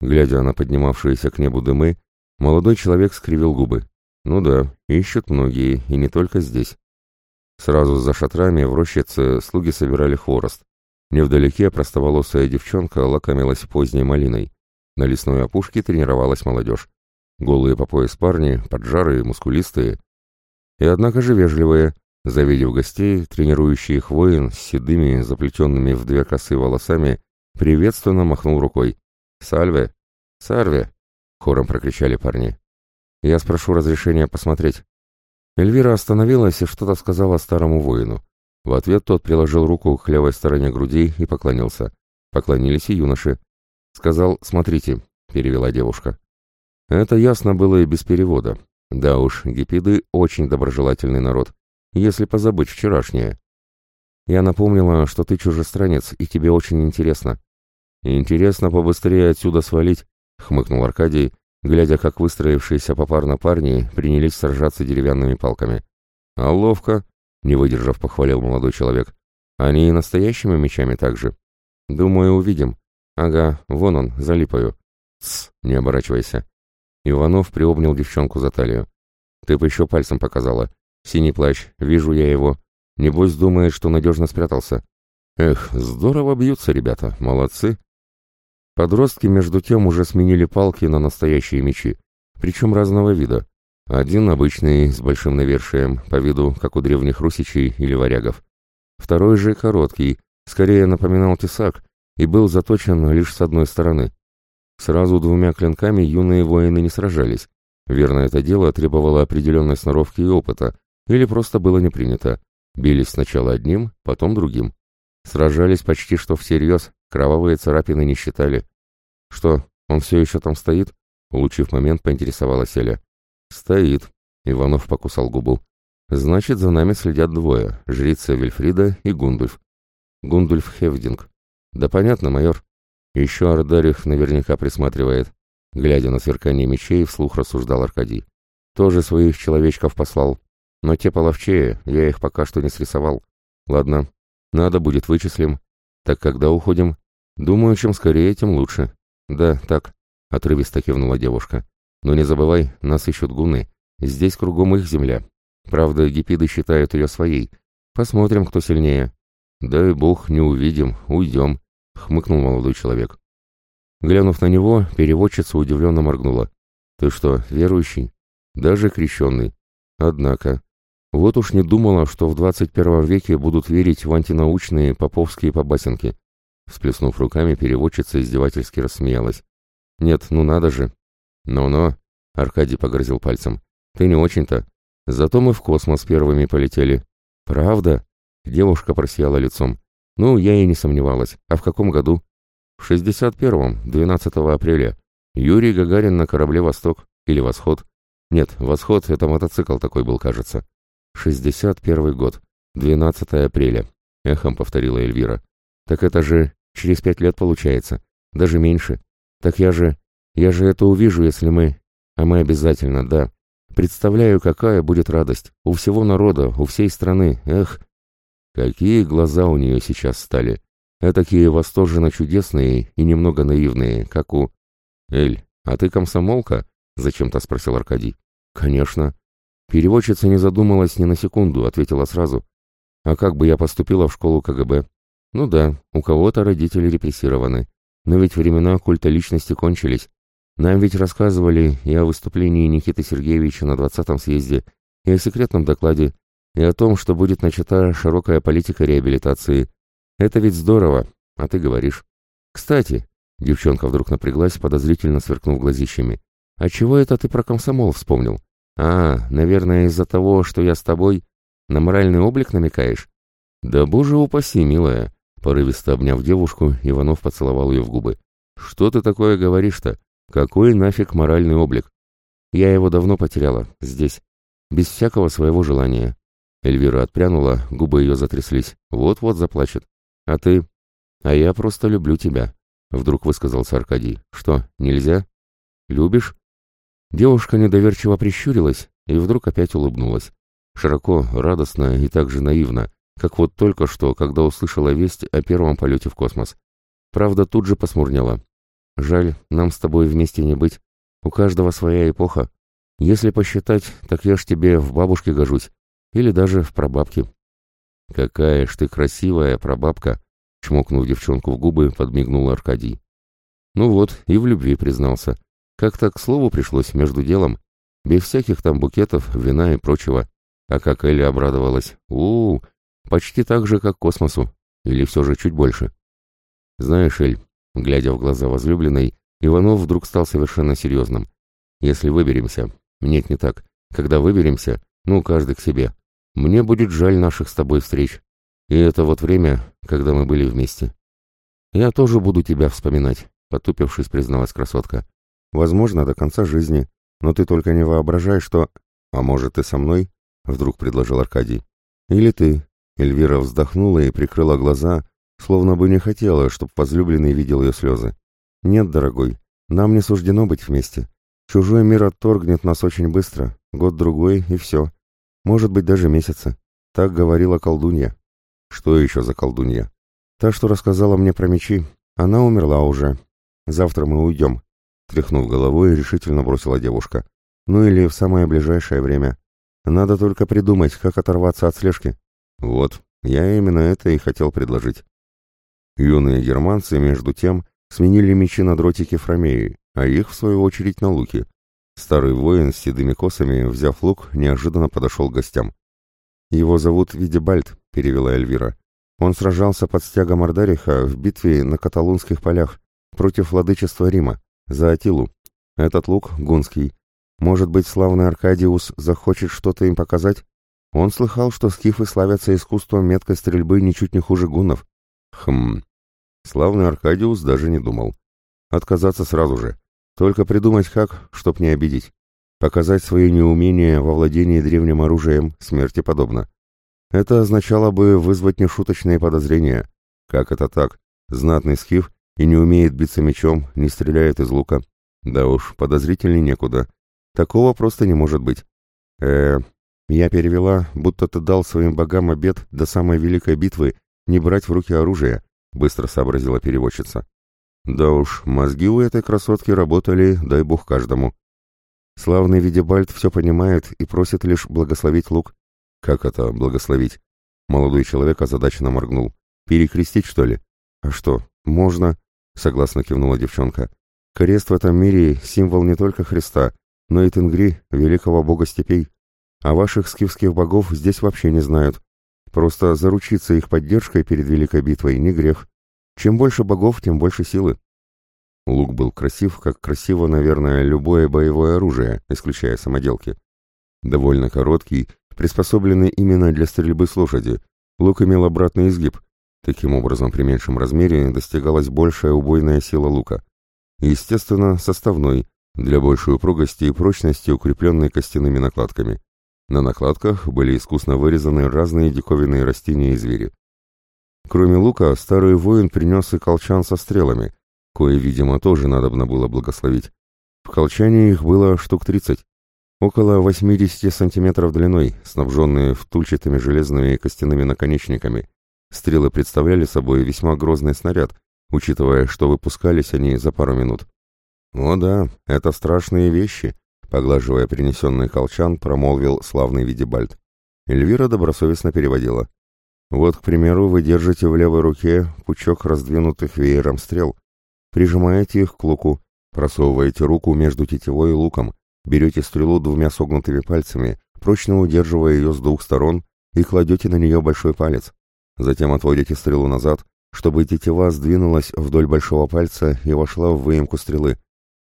Глядя на поднимавшиеся к небу дымы, молодой человек скривил губы. «Ну да, ищут многие, и не только здесь». Сразу за шатрами в рощице слуги собирали хворост. Невдалеке простоволосая девчонка лакомилась поздней малиной. На лесной опушке тренировалась молодежь. Голые по пояс парни, поджарые, мускулистые. И однако же вежливые, завидев гостей, тренирующий их воин с седыми, заплетенными в две косы волосами, приветственно махнул рукой. «Сальве! Сарве!» — хором прокричали парни. «Я спрошу разрешения посмотреть». Эльвира остановилась и что-то сказала старому воину. В ответ тот приложил руку к левой стороне груди и поклонился. Поклонились и юноши. Сказал «Смотрите», — перевела девушка. Это ясно было и без перевода. Да уж, гипиды очень доброжелательный народ, если позабыть вчерашнее. Я напомнила, что ты чужестранец, и тебе очень интересно. Интересно побыстрее отсюда свалить, хмыкнул Аркадий, глядя, как выстроившиеся попарно парни принялись сражаться деревянными палками. А ловко, не выдержав, похвалил молодой человек. Они и настоящими мечами также. Думаю, увидим. Ага, вон он, за липою. Тсс, не оборачивайся. Иванов приобнял девчонку за талию. Ты бы еще пальцем показала. Синий плащ, вижу я его. Небось думает, что надежно спрятался. Эх, здорово бьются ребята, молодцы. Подростки, между тем, уже сменили палки на настоящие мечи, причем разного вида. Один обычный, с большим навершием, по виду, как у древних русичей или варягов. Второй же короткий, скорее напоминал тесак, и был заточен лишь с одной стороны. Сразу двумя клинками юные воины не сражались. Верно, это дело требовало определенной сноровки и опыта, или просто было не принято. Бились сначала одним, потом другим. Сражались почти что всерьез, кровавые царапины не считали. «Что, он все еще там стоит?» Улучив момент, поинтересовалась Эля. «Стоит», — Иванов покусал губу. «Значит, за нами следят двое, жрица Вильфрида и Гундульф. Гундульф Хевдинг. Да понятно, майор. Еще Ардарих наверняка присматривает». Глядя на сверкание мечей, вслух рассуждал Аркадий. «Тоже своих человечков послал. но те половчее, я их пока что не срисовал. Ладно, надо будет вычислим. Так когда уходим? Думаю, чем скорее, тем лучше. Да, так, отрывисто кивнула девушка. Но не забывай, нас ищут гуны. Здесь кругом их земля. Правда, гипиды считают ее своей. Посмотрим, кто сильнее. Дай бог, не увидим, уйдем, хмыкнул молодой человек. Глянув на него, переводчица удивленно моргнула. Ты что, верующий? Даже крещенный. Однако, вот уж не думала, что в 21 веке будут верить в антинаучные поповские побасенки. Всплеснув руками, переводчица издевательски рассмеялась. «Нет, ну надо же!» «Но-но!» — Аркадий погрозил пальцем. «Ты не очень-то. Зато мы в космос первыми полетели». «Правда?» — девушка просияла лицом. «Ну, я и не сомневалась. А в каком году?» «В 61-м, 12 апреля. Юрий Гагарин на корабле «Восток» или «Восход». Нет, «Восход» — это мотоцикл такой был, кажется. «Шестьдесят первый год. Двенадцатое апреля», — эхом повторила Эльвира. «Так это же через пять лет получается. Даже меньше. Так я же... Я же это увижу, если мы... А мы обязательно, да. Представляю, какая будет радость. У всего народа, у всей страны. Эх!» Какие глаза у нее сейчас стали. Этакие восторженно чудесные и немного наивные, как у... «Эль, а ты комсомолка?» — зачем-то спросил Аркадий. «Конечно. Переводчица не задумалась ни на секунду, ответила сразу. А как бы я поступила в школу КГБ? Ну да, у кого-то родители репрессированы. Но ведь времена культа личности кончились. Нам ведь рассказывали и о выступлении Никиты Сергеевича на 20-м съезде, и о секретном докладе, и о том, что будет начата широкая политика реабилитации. Это ведь здорово, а ты говоришь. Кстати, девчонка вдруг напряглась, подозрительно сверкнув глазищами. А чего это ты про комсомол вспомнил? «А, наверное, из-за того, что я с тобой? На моральный облик намекаешь?» «Да боже упаси, милая!» Порывисто обняв девушку, Иванов поцеловал ее в губы. «Что ты такое говоришь-то? Какой нафиг моральный облик? Я его давно потеряла, здесь, без всякого своего желания». Эльвира отпрянула, губы ее затряслись. «Вот-вот заплачет. А ты?» «А я просто люблю тебя», — вдруг высказался Аркадий. «Что, нельзя?» «Любишь?» Девушка недоверчиво прищурилась и вдруг опять улыбнулась. Широко, радостно и так же наивно, как вот только что, когда услышала весть о первом полете в космос. Правда, тут же посмурнела. «Жаль, нам с тобой вместе не быть. У каждого своя эпоха. Если посчитать, так я ж тебе в бабушке гожусь. Или даже в прабабке». «Какая ж ты красивая прабабка!» Чмокнув девчонку в губы, подмигнул Аркадий. Ну вот, и в любви признался. Как-то к слову пришлось между делом, без всяких там букетов, вина и прочего. А как Элли обрадовалась. у, -у, -у почти так же, как космосу. Или все же чуть больше. Знаешь, Эль, глядя в глаза возлюбленной, Иванов вдруг стал совершенно серьезным. Если выберемся... Нет, не так. Когда выберемся, ну, каждый к себе. Мне будет жаль наших с тобой встреч. И это вот время, когда мы были вместе. Я тоже буду тебя вспоминать, потупившись, призналась красотка. Возможно, до конца жизни. Но ты только не воображай, что... А может, ты со мной? Вдруг предложил Аркадий. Или ты? Эльвира вздохнула и прикрыла глаза, словно бы не хотела, чтобы возлюбленный видел ее слезы. Нет, дорогой, нам не суждено быть вместе. Чужой мир отторгнет нас очень быстро, год-другой и все. Может быть, даже месяца. Так говорила колдунья. Что еще за колдунья? Та, что рассказала мне про мечи. Она умерла уже. Завтра мы уйдем. Тряхнув головой, решительно бросила девушка. Ну или в самое ближайшее время. Надо только придумать, как оторваться от слежки. Вот, я именно это и хотел предложить. Юные германцы, между тем, сменили мечи на дротики Фромеи, а их, в свою очередь, на луки. Старый воин с седыми косами, взяв лук, неожиданно подошел к гостям. «Его зовут Видебальд», — перевела Эльвира. «Он сражался под стягом Ардариха в битве на Каталунских полях против владычества Рима. За Атилу. Этот лук гунский. Может быть, славный Аркадиус захочет что-то им показать? Он слыхал, что скифы славятся искусством меткой стрельбы ничуть не хуже гуннов. Хм. Славный Аркадиус даже не думал. Отказаться сразу же. Только придумать как, чтоб не обидеть. Показать свое неумение во владении древним оружием смерти подобно. Это означало бы вызвать нешуточные подозрения. Как это так? Знатный скиф и не умеет биться мечом, не стреляет из лука. Да уж, подозрительней некуда. Такого просто не может быть. э Я перевела, будто ты дал своим богам обет до самой великой битвы не брать в руки оружие, быстро сообразила переводчица. Да уж, мозги у этой красотки работали, дай бог каждому. Славный Видебальд все понимает и просит лишь благословить лук. Как это благословить? Молодой человек озадаченно моргнул. Перекрестить, что ли? А что, можно? Согласно кивнула девчонка. Крест в этом мире — символ не только Христа, но и Тенгри, великого бога степей. А ваших скифских богов здесь вообще не знают. Просто заручиться их поддержкой перед великой битвой не грех. Чем больше богов, тем больше силы. Лук был красив, как красиво, наверное, любое боевое оружие, исключая самоделки. Довольно короткий, приспособленный именно для стрельбы с лошади. Лук имел обратный изгиб. Таким образом, при меньшем размере достигалась большая убойная сила лука. Естественно, составной, для большей упругости и прочности, укрепленной костяными накладками. На накладках были искусно вырезаны разные диковинные растения и звери. Кроме лука, старый воин принес и колчан со стрелами, кое, видимо, тоже надобно было благословить. В колчане их было штук тридцать, около 80 сантиметров длиной, снабженные втульчатыми железными и костяными наконечниками. Стрелы представляли собой весьма грозный снаряд, учитывая, что выпускались они за пару минут. «О да, это страшные вещи», — поглаживая принесенный колчан, промолвил славный Видибальд. Эльвира добросовестно переводила. «Вот, к примеру, вы держите в левой руке пучок раздвинутых веером стрел, прижимаете их к луку, просовываете руку между тетивой и луком, берете стрелу двумя согнутыми пальцами, прочно удерживая ее с двух сторон, и кладете на нее большой палец. Затем отводите стрелу назад, чтобы тетива сдвинулась вдоль большого пальца и вошла в выемку стрелы,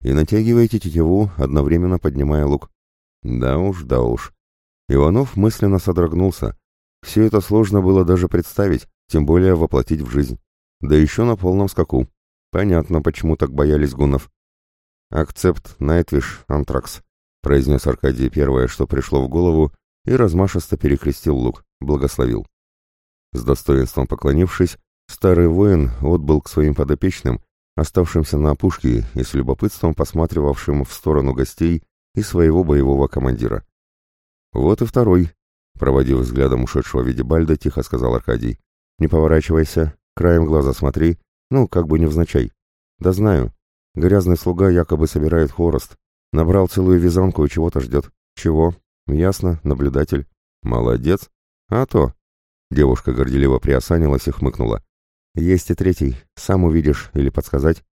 и натягиваете тетиву, одновременно поднимая лук. Да уж, да уж. Иванов мысленно содрогнулся. Все это сложно было даже представить, тем более воплотить в жизнь. Да еще на полном скаку. Понятно, почему так боялись гуннов. «Акцепт, Найтвиш, Антракс», — произнес Аркадий первое, что пришло в голову, и размашисто перекрестил лук, благословил. С достоинством поклонившись, старый воин отбыл к своим подопечным оставшимся на опушке и с любопытством посматривавшим в сторону гостей и своего боевого командира. «Вот и второй», — проводив взглядом ушедшего Видебальда, тихо сказал Аркадий. «Не поворачивайся, краем глаза смотри, ну, как бы невзначай. Да знаю, грязный слуга якобы собирает хворост, набрал целую вязанку и чего-то ждет. Чего? Ясно, наблюдатель. Молодец. А то...» Девушка горделиво приосанилась и хмыкнула. «Есть и третий. Сам увидишь или подсказать?»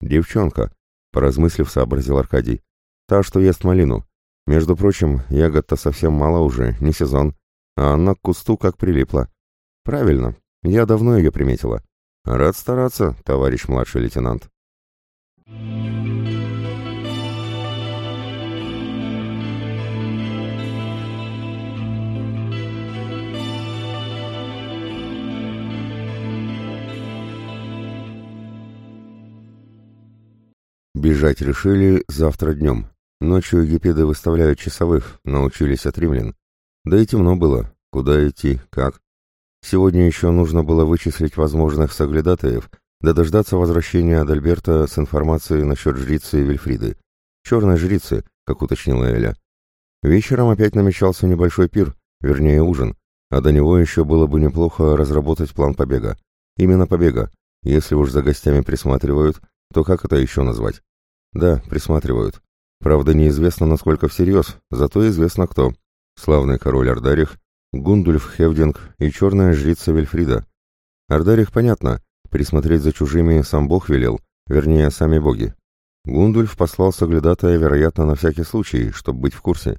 «Девчонка», — поразмыслив, сообразил Аркадий. «Та, что ест малину. Между прочим, ягод-то совсем мало уже, не сезон. А она к кусту как прилипла. Правильно, я давно ее приметила. Рад стараться, товарищ младший лейтенант». Бежать решили завтра днем. Ночью египеды выставляют часовых, научились от римлян. Да и темно было. Куда идти, как? Сегодня еще нужно было вычислить возможных соглядатаев, да дождаться возвращения Адальберта с информацией насчет жрицы Вильфриды. Черной жрицы, как уточнила Эля. Вечером опять намечался небольшой пир, вернее ужин, а до него еще было бы неплохо разработать план побега. Именно побега. Если уж за гостями присматривают, то как это еще назвать? Да, присматривают. Правда, неизвестно, насколько всерьез, зато известно кто. Славный король Ардарих, Гундульф Хевдинг и черная жрица Вильфрида. Ардарих понятно, присмотреть за чужими сам Бог велел, вернее, сами боги. Гундульф послал соглядатая, вероятно, на всякий случай, чтобы быть в курсе.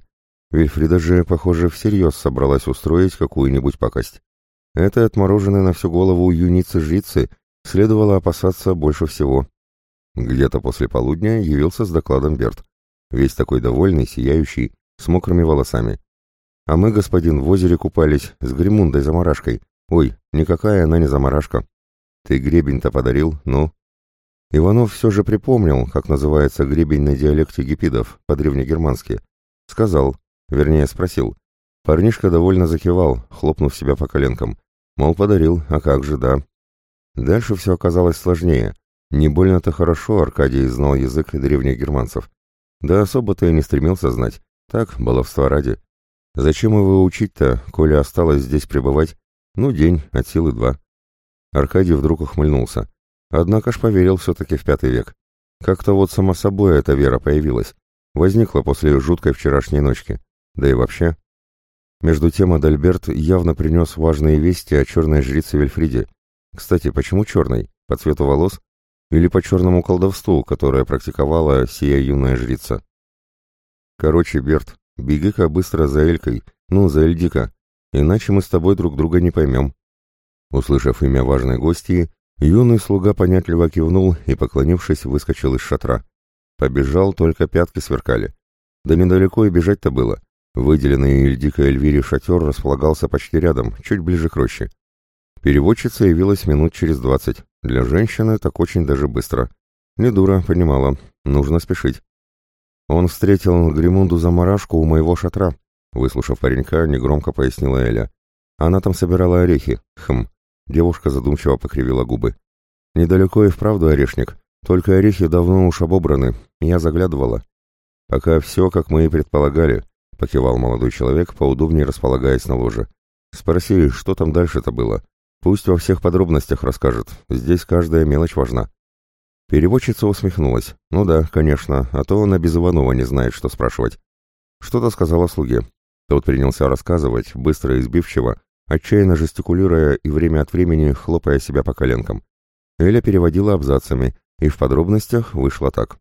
Вильфрида же, похоже, всерьез собралась устроить какую-нибудь пакость. Этой отмороженной на всю голову юницы-жрицы следовало опасаться больше всего. Где-то после полудня явился с докладом Берт. Весь такой довольный, сияющий, с мокрыми волосами. А мы, господин, в озере купались с гремундой-заморашкой. Ой, никакая она не заморашка. Ты гребень-то подарил, ну? Иванов все же припомнил, как называется гребень на диалекте гипидов, по-древнегермански. Сказал, вернее спросил. Парнишка довольно закивал, хлопнув себя по коленкам. Мол, подарил, а как же, да. Дальше все оказалось сложнее. Не больно-то хорошо Аркадий знал язык древних германцев. Да особо-то и не стремился знать. Так, баловства ради. Зачем его учить-то, коли осталось здесь пребывать? Ну, день, от силы два. Аркадий вдруг ухмыльнулся. Однако ж поверил все-таки в пятый век. Как-то вот само собой эта вера появилась. Возникла после жуткой вчерашней ночки. Да и вообще. Между тем Адальберт явно принес важные вести о черной жрице Вильфриде. Кстати, почему черной? По цвету волос? Или по черному колдовству, которое практиковала сия юная жрица? Короче, Берт, беги-ка быстро за Элькой, ну, за Эльдика, иначе мы с тобой друг друга не поймем. Услышав имя важной гости, юный слуга понятливо кивнул и, поклонившись, выскочил из шатра. Побежал, только пятки сверкали. Да недалеко и бежать-то было. Выделенный Эльдика Эльвире шатер располагался почти рядом, чуть ближе к роще. Переводчица явилась минут через двадцать. Для женщины так очень даже быстро. Не дура, понимала. Нужно спешить. Он встретил Гримунду заморашку у моего шатра. Выслушав паренька, негромко пояснила Эля. Она там собирала орехи. Хм. Девушка задумчиво покривила губы. Недалеко и вправду орешник. Только орехи давно уж обобраны. Я заглядывала. Пока все, как мы и предполагали, покивал молодой человек, поудобнее располагаясь на ложе. Спроси, что там дальше-то было. Пусть во всех подробностях расскажет. Здесь каждая мелочь важна. Переводчица усмехнулась. «Ну да, конечно, а то она без Иванова не знает, что спрашивать». Что-то сказала слуге. Тот принялся рассказывать, быстро и избивчиво, отчаянно жестикулируя и время от времени хлопая себя по коленкам. Эля переводила абзацами, и в подробностях вышло так.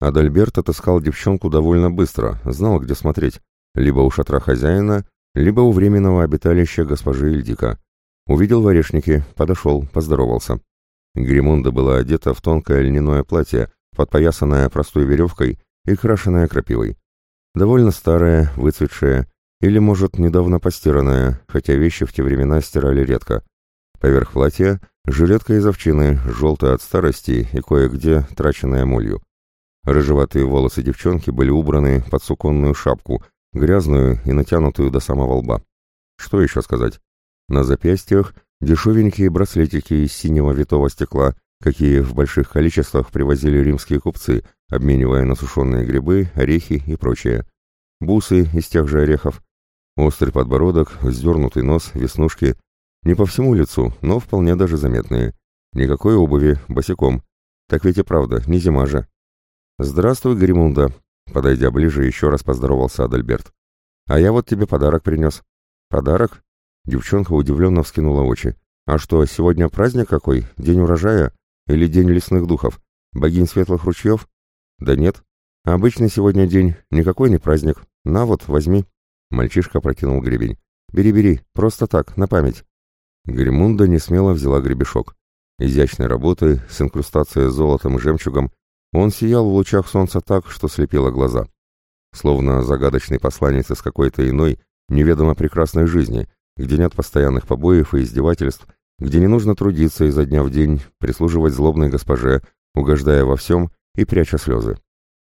Адальберт отыскал девчонку довольно быстро, знал, где смотреть, либо у шатра хозяина, либо у временного обиталища госпожи Ильдика. Увидел в орешнике, подошел, поздоровался. Гримунда была одета в тонкое льняное платье, подпоясанное простой веревкой и крашенное крапивой. Довольно старое, выцветшее, или, может, недавно постиранное, хотя вещи в те времена стирали редко. Поверх платья — жилетка из овчины, желтая от старости и кое-где траченная молью. Рыжеватые волосы девчонки были убраны под суконную шапку, грязную и натянутую до самого лба. Что еще сказать? На запястьях Дешевенькие браслетики из синего витого стекла, какие в больших количествах привозили римские купцы, обменивая на сушеные грибы, орехи и прочее. Бусы из тех же орехов. Острый подбородок, вздернутый нос, веснушки. Не по всему лицу, но вполне даже заметные. Никакой обуви, босиком. Так ведь и правда, не зима же. «Здравствуй, Гримунда», — подойдя ближе, еще раз поздоровался Адальберт. «А я вот тебе подарок принес». «Подарок?» Девчонка удивленно вскинула очи. «А что, сегодня праздник какой? День урожая? Или день лесных духов? Богинь светлых ручьев?» «Да нет. Обычный сегодня день, никакой не праздник. На вот, возьми». Мальчишка протянул гребень. «Бери-бери, просто так, на память». Гремунда несмело взяла гребешок. Изящной работы, с инкрустацией золотом и жемчугом, он сиял в лучах солнца так, что слепило глаза. Словно загадочный посланец из какой-то иной, неведомо прекрасной жизни, где нет постоянных побоев и издевательств, где не нужно трудиться изо дня в день, прислуживать злобной госпоже, угождая во всем и пряча слезы.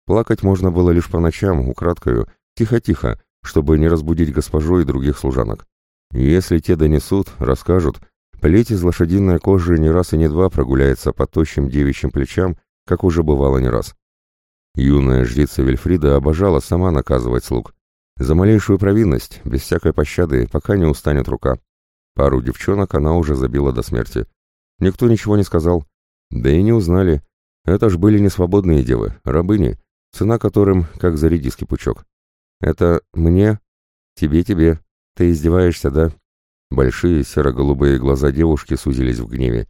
Плакать можно было лишь по ночам, украдкою, тихо-тихо, чтобы не разбудить госпожу и других служанок. Если те донесут, расскажут, плеть из лошадиной кожи не раз и не два прогуляется по тощим девичьим плечам, как уже бывало не раз. Юная жрица Вильфрида обожала сама наказывать слуг, за малейшую провинность, без всякой пощады, пока не устанет рука. Пару девчонок она уже забила до смерти. Никто ничего не сказал. Да и не узнали. Это ж были не свободные девы, рабыни, цена которым как за редиски пучок. Это мне? Тебе-тебе. Ты издеваешься, да? Большие серо-голубые глаза девушки сузились в гневе.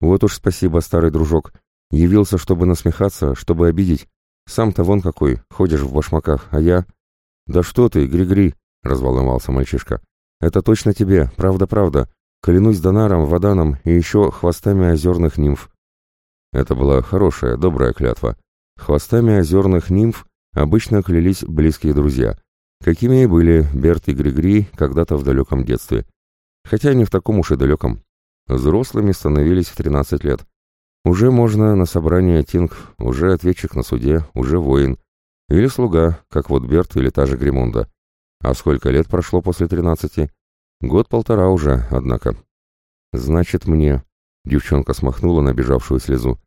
Вот уж спасибо, старый дружок. Явился, чтобы насмехаться, чтобы обидеть. Сам-то вон какой, ходишь в башмаках, а я... «Да что ты, Григори!» — разволновался мальчишка. «Это точно тебе, правда-правда. Клянусь Донаром, Ваданом и еще хвостами озерных нимф». Это была хорошая, добрая клятва. Хвостами озерных нимф обычно клялись близкие друзья, какими и были Берт и Григори когда-то в далеком детстве. Хотя не в таком уж и далеком. Взрослыми становились в 13 лет. Уже можно на собрание Тинг, уже ответчик на суде, уже воин — или слуга, как вот Берт или та же Гримунда. А сколько лет прошло после тринадцати? Год-полтора уже, однако. Значит, мне. Девчонка смахнула набежавшую слезу.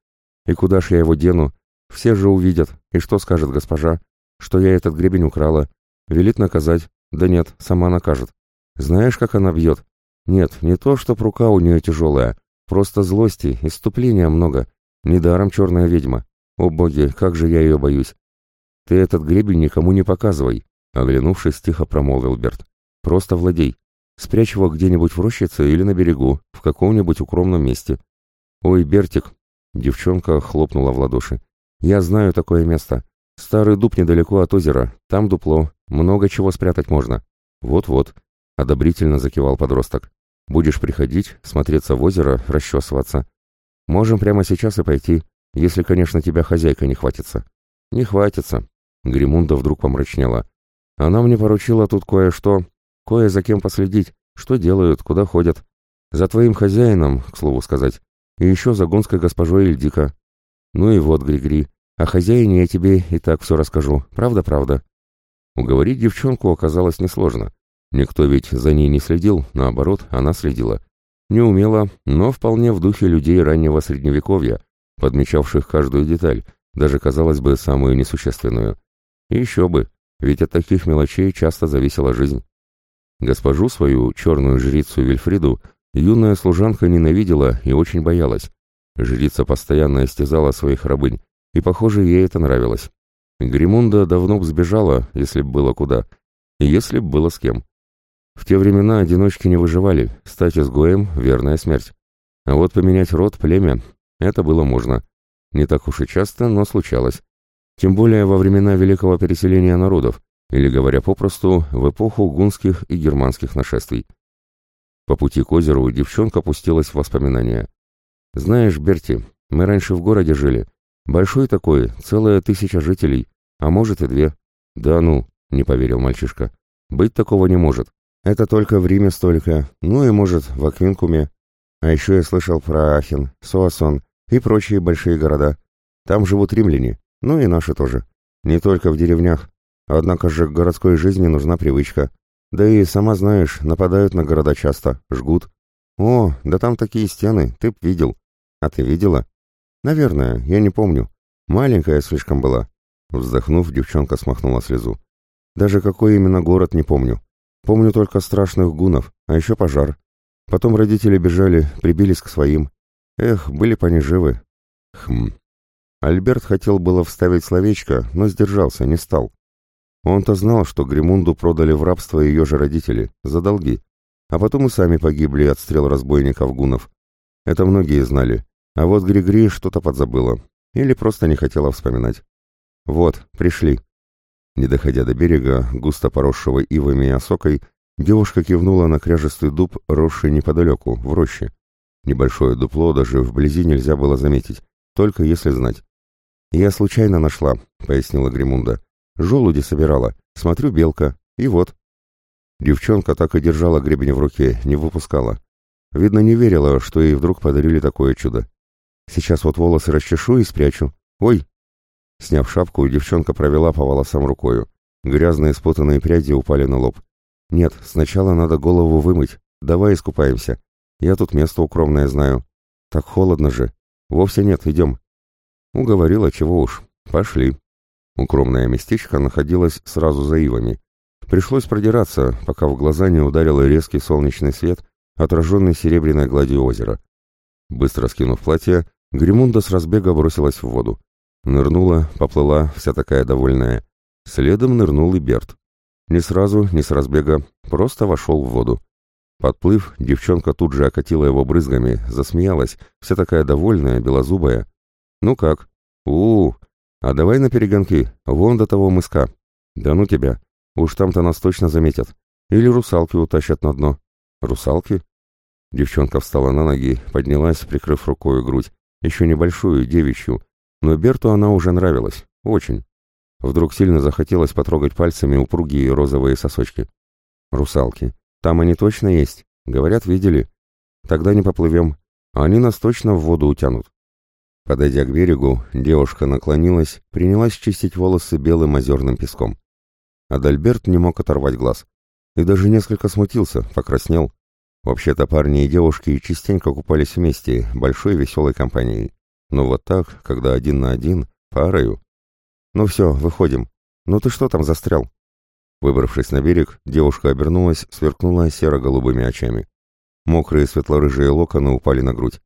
И куда ж я его дену? Все же увидят. И что скажет госпожа? Что я этот гребень украла? Велит наказать. Да нет, сама накажет. Знаешь, как она бьет? Нет, не то, что рука у нее тяжелая. Просто злости, иступления много. Недаром черная ведьма. О боги, как же я ее боюсь. Ты этот гребень никому не показывай, оглянувшись, тихо промолвил Берт. Просто владей. Спрячь его где-нибудь в рощице или на берегу, в каком-нибудь укромном месте. Ой, Бертик, девчонка хлопнула в ладоши. Я знаю такое место. Старый дуб недалеко от озера. Там дупло. Много чего спрятать можно. Вот-вот, одобрительно закивал подросток. Будешь приходить, смотреться в озеро, расчесываться. Можем прямо сейчас и пойти, если, конечно, тебя хозяйка не хватится. Не хватится. Гримунда вдруг помрачнела. Она мне поручила тут кое-что, кое за кем последить, что делают, куда ходят. За твоим хозяином, к слову сказать, и еще за гонской госпожой Ильдика. Ну и вот, Григри, о хозяине я тебе и так все расскажу, правда-правда. Уговорить девчонку оказалось несложно. Никто ведь за ней не следил, наоборот, она следила. Не умела, но вполне в духе людей раннего средневековья, подмечавших каждую деталь, даже, казалось бы, самую несущественную. И еще бы, ведь от таких мелочей часто зависела жизнь. Госпожу свою, черную жрицу Вильфриду, юная служанка ненавидела и очень боялась. Жрица постоянно истязала своих рабынь, и, похоже, ей это нравилось. Гримунда давно б сбежала, если б было куда, и если б было с кем. В те времена одиночки не выживали, стать изгоем — верная смерть. А вот поменять род, племя — это было можно. Не так уж и часто, но случалось. Тем более во времена великого переселения народов, или, говоря попросту, в эпоху гунских и германских нашествий. По пути к озеру девчонка пустилась в воспоминания. «Знаешь, Берти, мы раньше в городе жили. Большой такой, целая тысяча жителей, а может и две». «Да ну», — не поверил мальчишка, — «быть такого не может. Это только в Риме столько, ну и, может, в Аквинкуме. А еще я слышал про Ахен, Суасон и прочие большие города. Там живут римляне, ну и наши тоже. Не только в деревнях. Однако же к городской жизни нужна привычка. Да и, сама знаешь, нападают на города часто, жгут. О, да там такие стены, ты б видел. А ты видела? Наверное, я не помню. Маленькая слишком была. Вздохнув, девчонка смахнула слезу. Даже какой именно город не помню. Помню только страшных гунов, а еще пожар. Потом родители бежали, прибились к своим. Эх, были бы они живы. Хм. Альберт хотел было вставить словечко, но сдержался, не стал. Он-то знал, что Гримунду продали в рабство ее же родители, за долги. А потом и сами погибли от стрел разбойников-гунов. Это многие знали. А вот Григри что-то подзабыла. Или просто не хотела вспоминать. Вот, пришли. Не доходя до берега, густо поросшего ивами и осокой, девушка кивнула на кряжестый дуб, росший неподалеку, в роще. Небольшое дупло даже вблизи нельзя было заметить, только если знать. «Я случайно нашла», — пояснила Гримунда. «Желуди собирала. Смотрю, белка. И вот». Девчонка так и держала гребень в руке, не выпускала. Видно, не верила, что ей вдруг подарили такое чудо. «Сейчас вот волосы расчешу и спрячу. Ой, Сняв шапку, девчонка провела по волосам рукою. Грязные спутанные пряди упали на лоб. «Нет, сначала надо голову вымыть. Давай искупаемся. Я тут место укромное знаю. Так холодно же. Вовсе нет, идем». Уговорила, чего уж. Пошли. Укромное местечко находилось сразу за ивами. Пришлось продираться, пока в глаза не ударил резкий солнечный свет, отраженный серебряной гладью озера. Быстро скинув платье, Гримунда с разбега бросилась в воду. Нырнула, поплыла, вся такая довольная. Следом нырнул и Берт. Не сразу, не с разбега, просто вошел в воду. Подплыв, девчонка тут же окатила его брызгами, засмеялась, вся такая довольная, белозубая. «Ну как? у, -у, А давай на перегонки, вон до того мыска. Да ну тебя, уж там-то нас точно заметят. Или русалки утащат на дно». «Русалки?» Девчонка встала на ноги, поднялась, прикрыв рукой грудь, еще небольшую, девичью, но Берту она уже нравилась. Очень. Вдруг сильно захотелось потрогать пальцами упругие розовые сосочки. Русалки. Там они точно есть. Говорят, видели. Тогда не поплывем. Они нас точно в воду утянут. Подойдя к берегу, девушка наклонилась, принялась чистить волосы белым озерным песком. Адальберт не мог оторвать глаз. И даже несколько смутился, покраснел. Вообще-то парни и девушки частенько купались вместе, большой веселой компанией. Но вот так, когда один на один, парою... Ну все, выходим. Ну ты что там застрял? Выбравшись на берег, девушка обернулась, сверкнула серо-голубыми очами. Мокрые светло-рыжие локоны упали на грудь.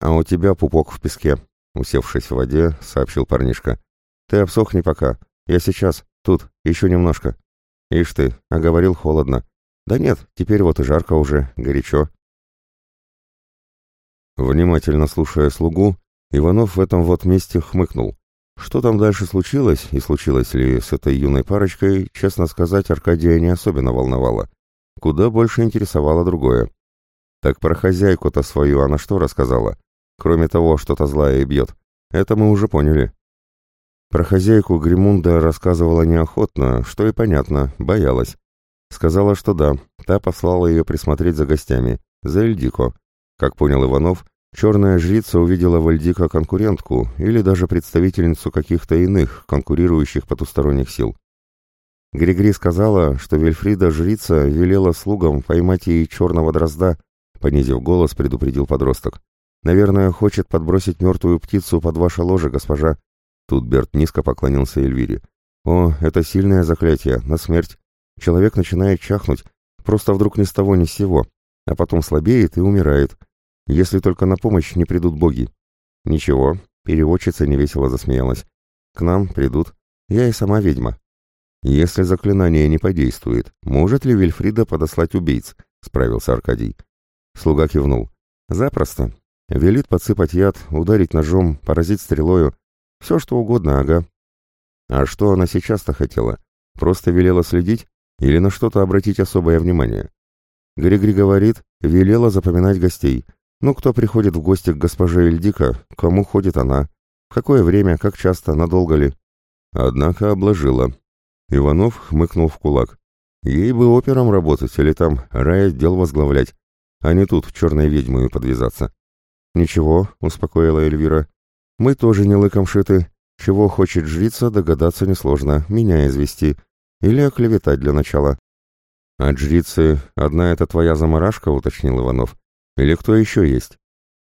«А у тебя пупок в песке», — усевшись в воде, сообщил парнишка. «Ты обсохни пока. Я сейчас. Тут. Еще немножко». «Ишь ты, а говорил холодно». «Да нет, теперь вот и жарко уже, горячо». Внимательно слушая слугу, Иванов в этом вот месте хмыкнул. Что там дальше случилось, и случилось ли с этой юной парочкой, честно сказать, Аркадия не особенно волновало. Куда больше интересовало другое. Так про хозяйку-то свою она что рассказала? Кроме того, что-то злая и бьет. Это мы уже поняли. Про хозяйку Гримунда рассказывала неохотно, что и понятно, боялась. Сказала, что да, та послала ее присмотреть за гостями, за Эльдико. Как понял Иванов, черная жрица увидела в Эльдико конкурентку или даже представительницу каких-то иных, конкурирующих потусторонних сил. Григори сказала, что Вильфрида жрица велела слугам поймать ей черного дрозда, понизив голос, предупредил подросток. «Наверное, хочет подбросить мертвую птицу под ваше ложе, госпожа». Тут Берт низко поклонился Эльвире. «О, это сильное заклятие, на смерть. Человек начинает чахнуть, просто вдруг ни с того ни с сего, а потом слабеет и умирает, если только на помощь не придут боги». «Ничего», — переводчица невесело засмеялась. «К нам придут. Я и сама ведьма». «Если заклинание не подействует, может ли Вильфрида подослать убийц?» — справился Аркадий. Слуга кивнул. «Запросто. Велит подсыпать яд, ударить ножом, поразить стрелою. Все что угодно, ага. А что она сейчас-то хотела? Просто велела следить или на что-то обратить особое внимание? Григори говорит, велела запоминать гостей. Ну, кто приходит в гости к госпоже Эльдика, кому ходит она, в какое время, как часто, надолго ли. Однако обложила. Иванов хмыкнул в кулак. Ей бы опером работать или там рай отдел возглавлять, а не тут черной ведьмой подвязаться. «Ничего», — успокоила Эльвира, — «мы тоже не лыком шиты. Чего хочет жрица, догадаться несложно, меня извести. Или оклеветать для начала». «От жрицы одна эта твоя заморашка», — уточнил Иванов. «Или кто еще есть?»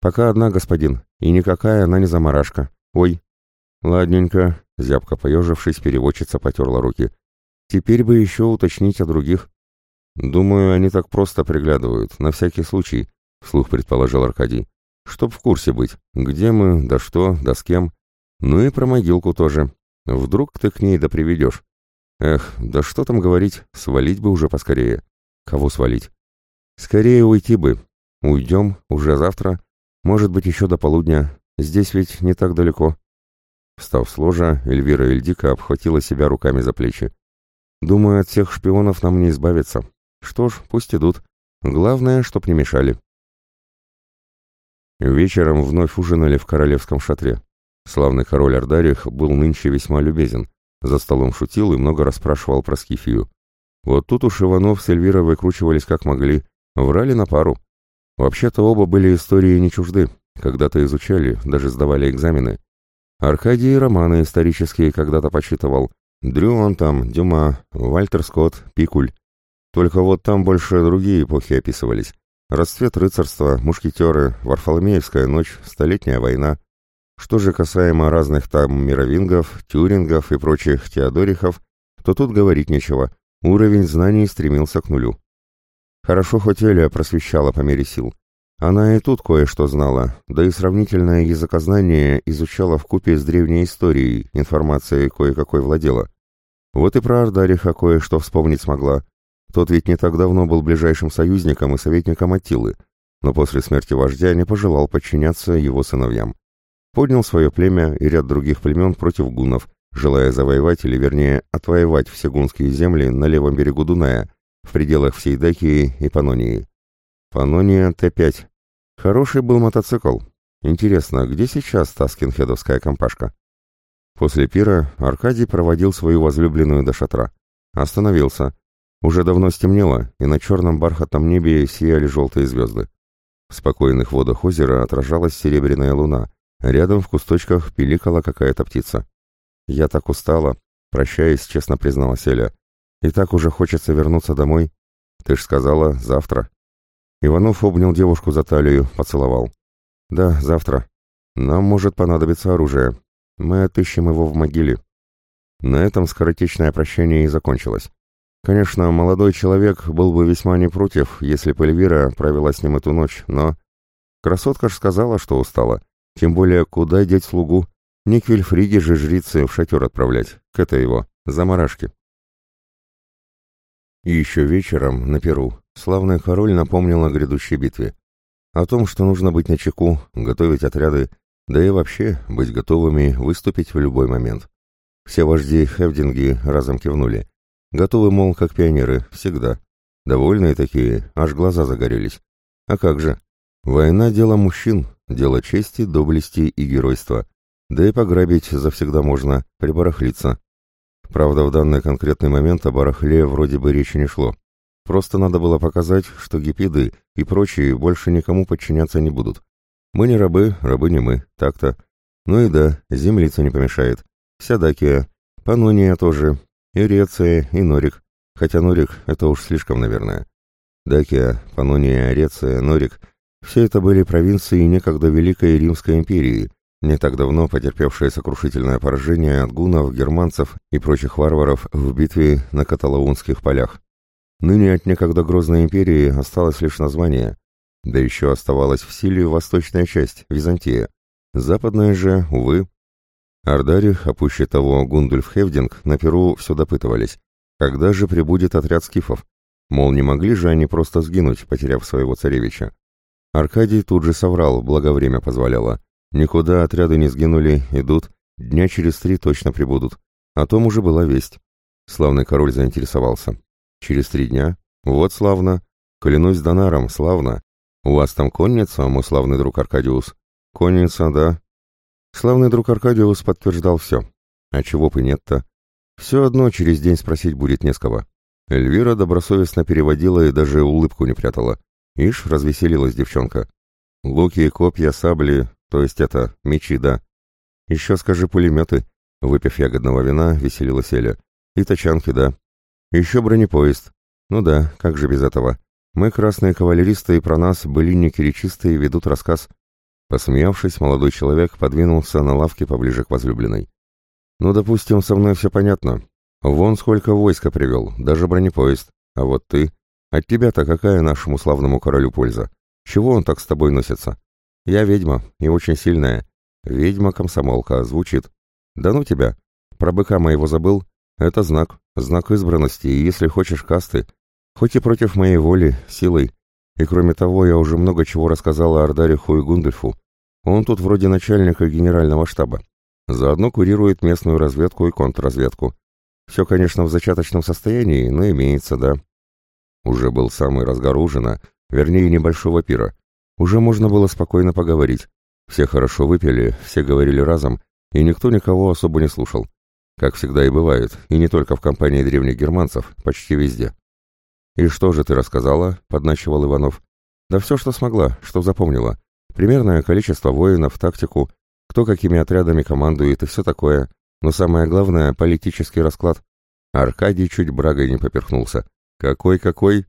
«Пока одна, господин, и никакая она не заморашка. Ой». «Ладненько», — зябко поежившись, переводчица потерла руки. «Теперь бы еще уточнить о других». «Думаю, они так просто приглядывают, на всякий случай», — вслух предположил Аркадий. Чтоб в курсе быть, где мы, да что, да с кем. Ну и про могилку тоже. Вдруг ты к ней да приведешь. Эх, да что там говорить, свалить бы уже поскорее. Кого свалить? Скорее уйти бы. Уйдем, уже завтра. Может быть, еще до полудня. Здесь ведь не так далеко. Встав с ложа, Эльвира Эльдика обхватила себя руками за плечи. Думаю, от всех шпионов нам не избавиться. Что ж, пусть идут. Главное, чтоб не мешали. Вечером вновь ужинали в королевском шатре. Славный король Ардарих был нынче весьма любезен. За столом шутил и много расспрашивал про Скифию. Вот тут уж Иванов с Эльвирой выкручивались как могли, врали на пару. Вообще-то оба были истории не чужды, когда-то изучали, даже сдавали экзамены. Аркадий романы исторические когда-то почитывал. Дрю он там, Дюма, Вальтер Скотт, Пикуль. Только вот там больше другие эпохи описывались. Расцвет рыцарства, мушкетеры, Варфоломеевская ночь, Столетняя война. Что же касаемо разных там мировингов, тюрингов и прочих теодорихов, то тут говорить нечего. Уровень знаний стремился к нулю. Хорошо хоть Эля просвещала по мере сил. Она и тут кое-что знала, да и сравнительное языкознание изучала в купе с древней историей, информацией кое-какой владела. Вот и про Ардариха кое-что вспомнить смогла, тот ведь не так давно был ближайшим союзником и советником Аттилы, но после смерти вождя не пожелал подчиняться его сыновьям. Поднял свое племя и ряд других племен против гуннов, желая завоевать или, вернее, отвоевать все гунские земли на левом берегу Дуная, в пределах всей Дакии и Панонии. Панония Т-5. Хороший был мотоцикл. Интересно, где сейчас та скинхедовская компашка? После пира Аркадий проводил свою возлюбленную до шатра. Остановился, уже давно стемнело, и на черном бархатном небе сияли желтые звезды. В спокойных водах озера отражалась серебряная луна, рядом в кусточках пиликала какая-то птица. «Я так устала», — прощаясь, честно призналась Эля. «И так уже хочется вернуться домой. Ты ж сказала, завтра». Иванов обнял девушку за талию, поцеловал. «Да, завтра. Нам может понадобиться оружие. Мы отыщем его в могиле». На этом скоротечное прощание и закончилось. Конечно, молодой человек был бы весьма не против, если бы Эльвира провела с ним эту ночь, но... Красотка ж сказала, что устала. Тем более, куда деть слугу? Не к Вильфриде же жрицы в шатер отправлять. К это его, заморашки. И еще вечером, на Перу, славный король напомнил о грядущей битве. О том, что нужно быть начеку, готовить отряды, да и вообще быть готовыми выступить в любой момент. Все вожди Хевдинги разом кивнули. Готовы, мол, как пионеры, всегда. Довольные такие, аж глаза загорелись. А как же? Война — дело мужчин, дело чести, доблести и геройства. Да и пограбить завсегда можно, прибарахлиться. Правда, в данный конкретный момент о барахле вроде бы речи не шло. Просто надо было показать, что гипиды и прочие больше никому подчиняться не будут. Мы не рабы, рабы не мы, так-то. Ну и да, землица не помешает. Вся Дакия, Панония тоже, и Реция, и Норик. Хотя Норик — это уж слишком, наверное. Дакия, Панония, Реция, Норик — все это были провинции некогда Великой Римской империи, не так давно потерпевшие сокрушительное поражение от гунов, германцев и прочих варваров в битве на Каталаунских полях. Ныне от некогда грозной империи осталось лишь название, да еще оставалась в силе восточная часть, Византия. Западная же, увы. Ардарих, а пуще того Гундульф Хевдинг, на Перу все допытывались. Когда же прибудет отряд скифов? Мол, не могли же они просто сгинуть, потеряв своего царевича. Аркадий тут же соврал, благо время позволяло. Никуда отряды не сгинули, идут, дня через три точно прибудут. О том уже была весть. Славный король заинтересовался. Через три дня? Вот славно. Клянусь Донаром, славно. У вас там конница, мой славный друг Аркадиус? Конница, да. Славный друг Аркадиус подтверждал все. А чего бы нет-то? Все одно через день спросить будет не с кого. Эльвира добросовестно переводила и даже улыбку не прятала. Ишь, развеселилась девчонка. Луки, копья, сабли, то есть это, мечи, да. Еще скажи пулеметы. Выпив ягодного вина, веселилась Эля. И тачанки, да. Еще бронепоезд. Ну да, как же без этого. Мы, красные кавалеристы, и про нас, былинники речистые, ведут рассказ. Посмеявшись, молодой человек подвинулся на лавке поближе к возлюбленной. Ну, допустим, со мной все понятно. Вон сколько войска привел, даже бронепоезд. А вот ты... От тебя-то какая нашему славному королю польза? Чего он так с тобой носится? Я ведьма, и очень сильная. Ведьма-комсомолка, звучит. Да ну тебя. Про быка моего забыл? Это знак, знак избранности, и если хочешь касты, хоть и против моей воли, силой. И кроме того, я уже много чего рассказала Ардариху и Гундельфу. Он тут вроде начальника генерального штаба. Заодно курирует местную разведку и контрразведку. Все, конечно, в зачаточном состоянии, но имеется, да. Уже был самый разгар вернее, небольшого пира. Уже можно было спокойно поговорить. Все хорошо выпили, все говорили разом, и никто никого особо не слушал. Как всегда и бывает, и не только в компании древних германцев, почти везде. «И что же ты рассказала?» — подначивал Иванов. «Да все, что смогла, что запомнила. Примерное количество воинов, тактику, кто какими отрядами командует и все такое. Но самое главное — политический расклад». Аркадий чуть брагой не поперхнулся. «Какой-какой?»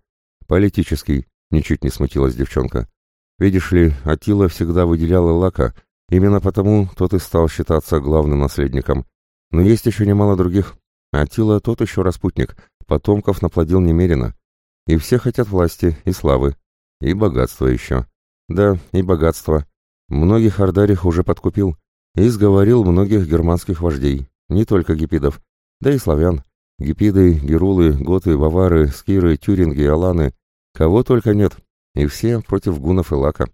«Политический», — ничуть не смутилась девчонка. Видишь ли, Атила всегда выделял Лака, именно потому тот и стал считаться главным наследником. Но есть еще немало других. Атила тот еще распутник, потомков наплодил немерено. И все хотят власти и славы, и богатства еще. Да, и богатства. Многих Ардарих уже подкупил и сговорил многих германских вождей, не только гипидов, да и славян. Гипиды, герулы, готы, вавары, скиры, тюринги, аланы. Кого только нет. И все против гунов и лака.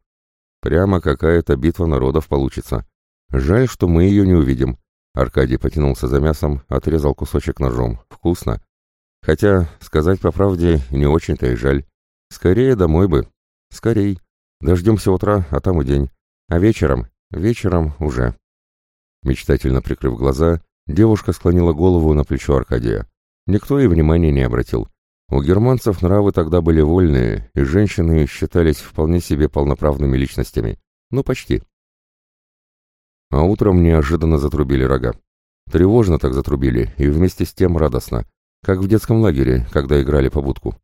Прямо какая-то битва народов получится. Жаль, что мы ее не увидим. Аркадий потянулся за мясом, отрезал кусочек ножом. Вкусно. Хотя, сказать по правде, не очень-то и жаль. Скорее домой бы. Скорей. Дождемся утра, а там и день. А вечером? Вечером уже. Мечтательно прикрыв глаза, девушка склонила голову на плечо Аркадия. Никто и внимания не обратил. У германцев нравы тогда были вольные, и женщины считались вполне себе полноправными личностями. Ну, почти. А утром неожиданно затрубили рога. Тревожно так затрубили, и вместе с тем радостно, как в детском лагере, когда играли по будку.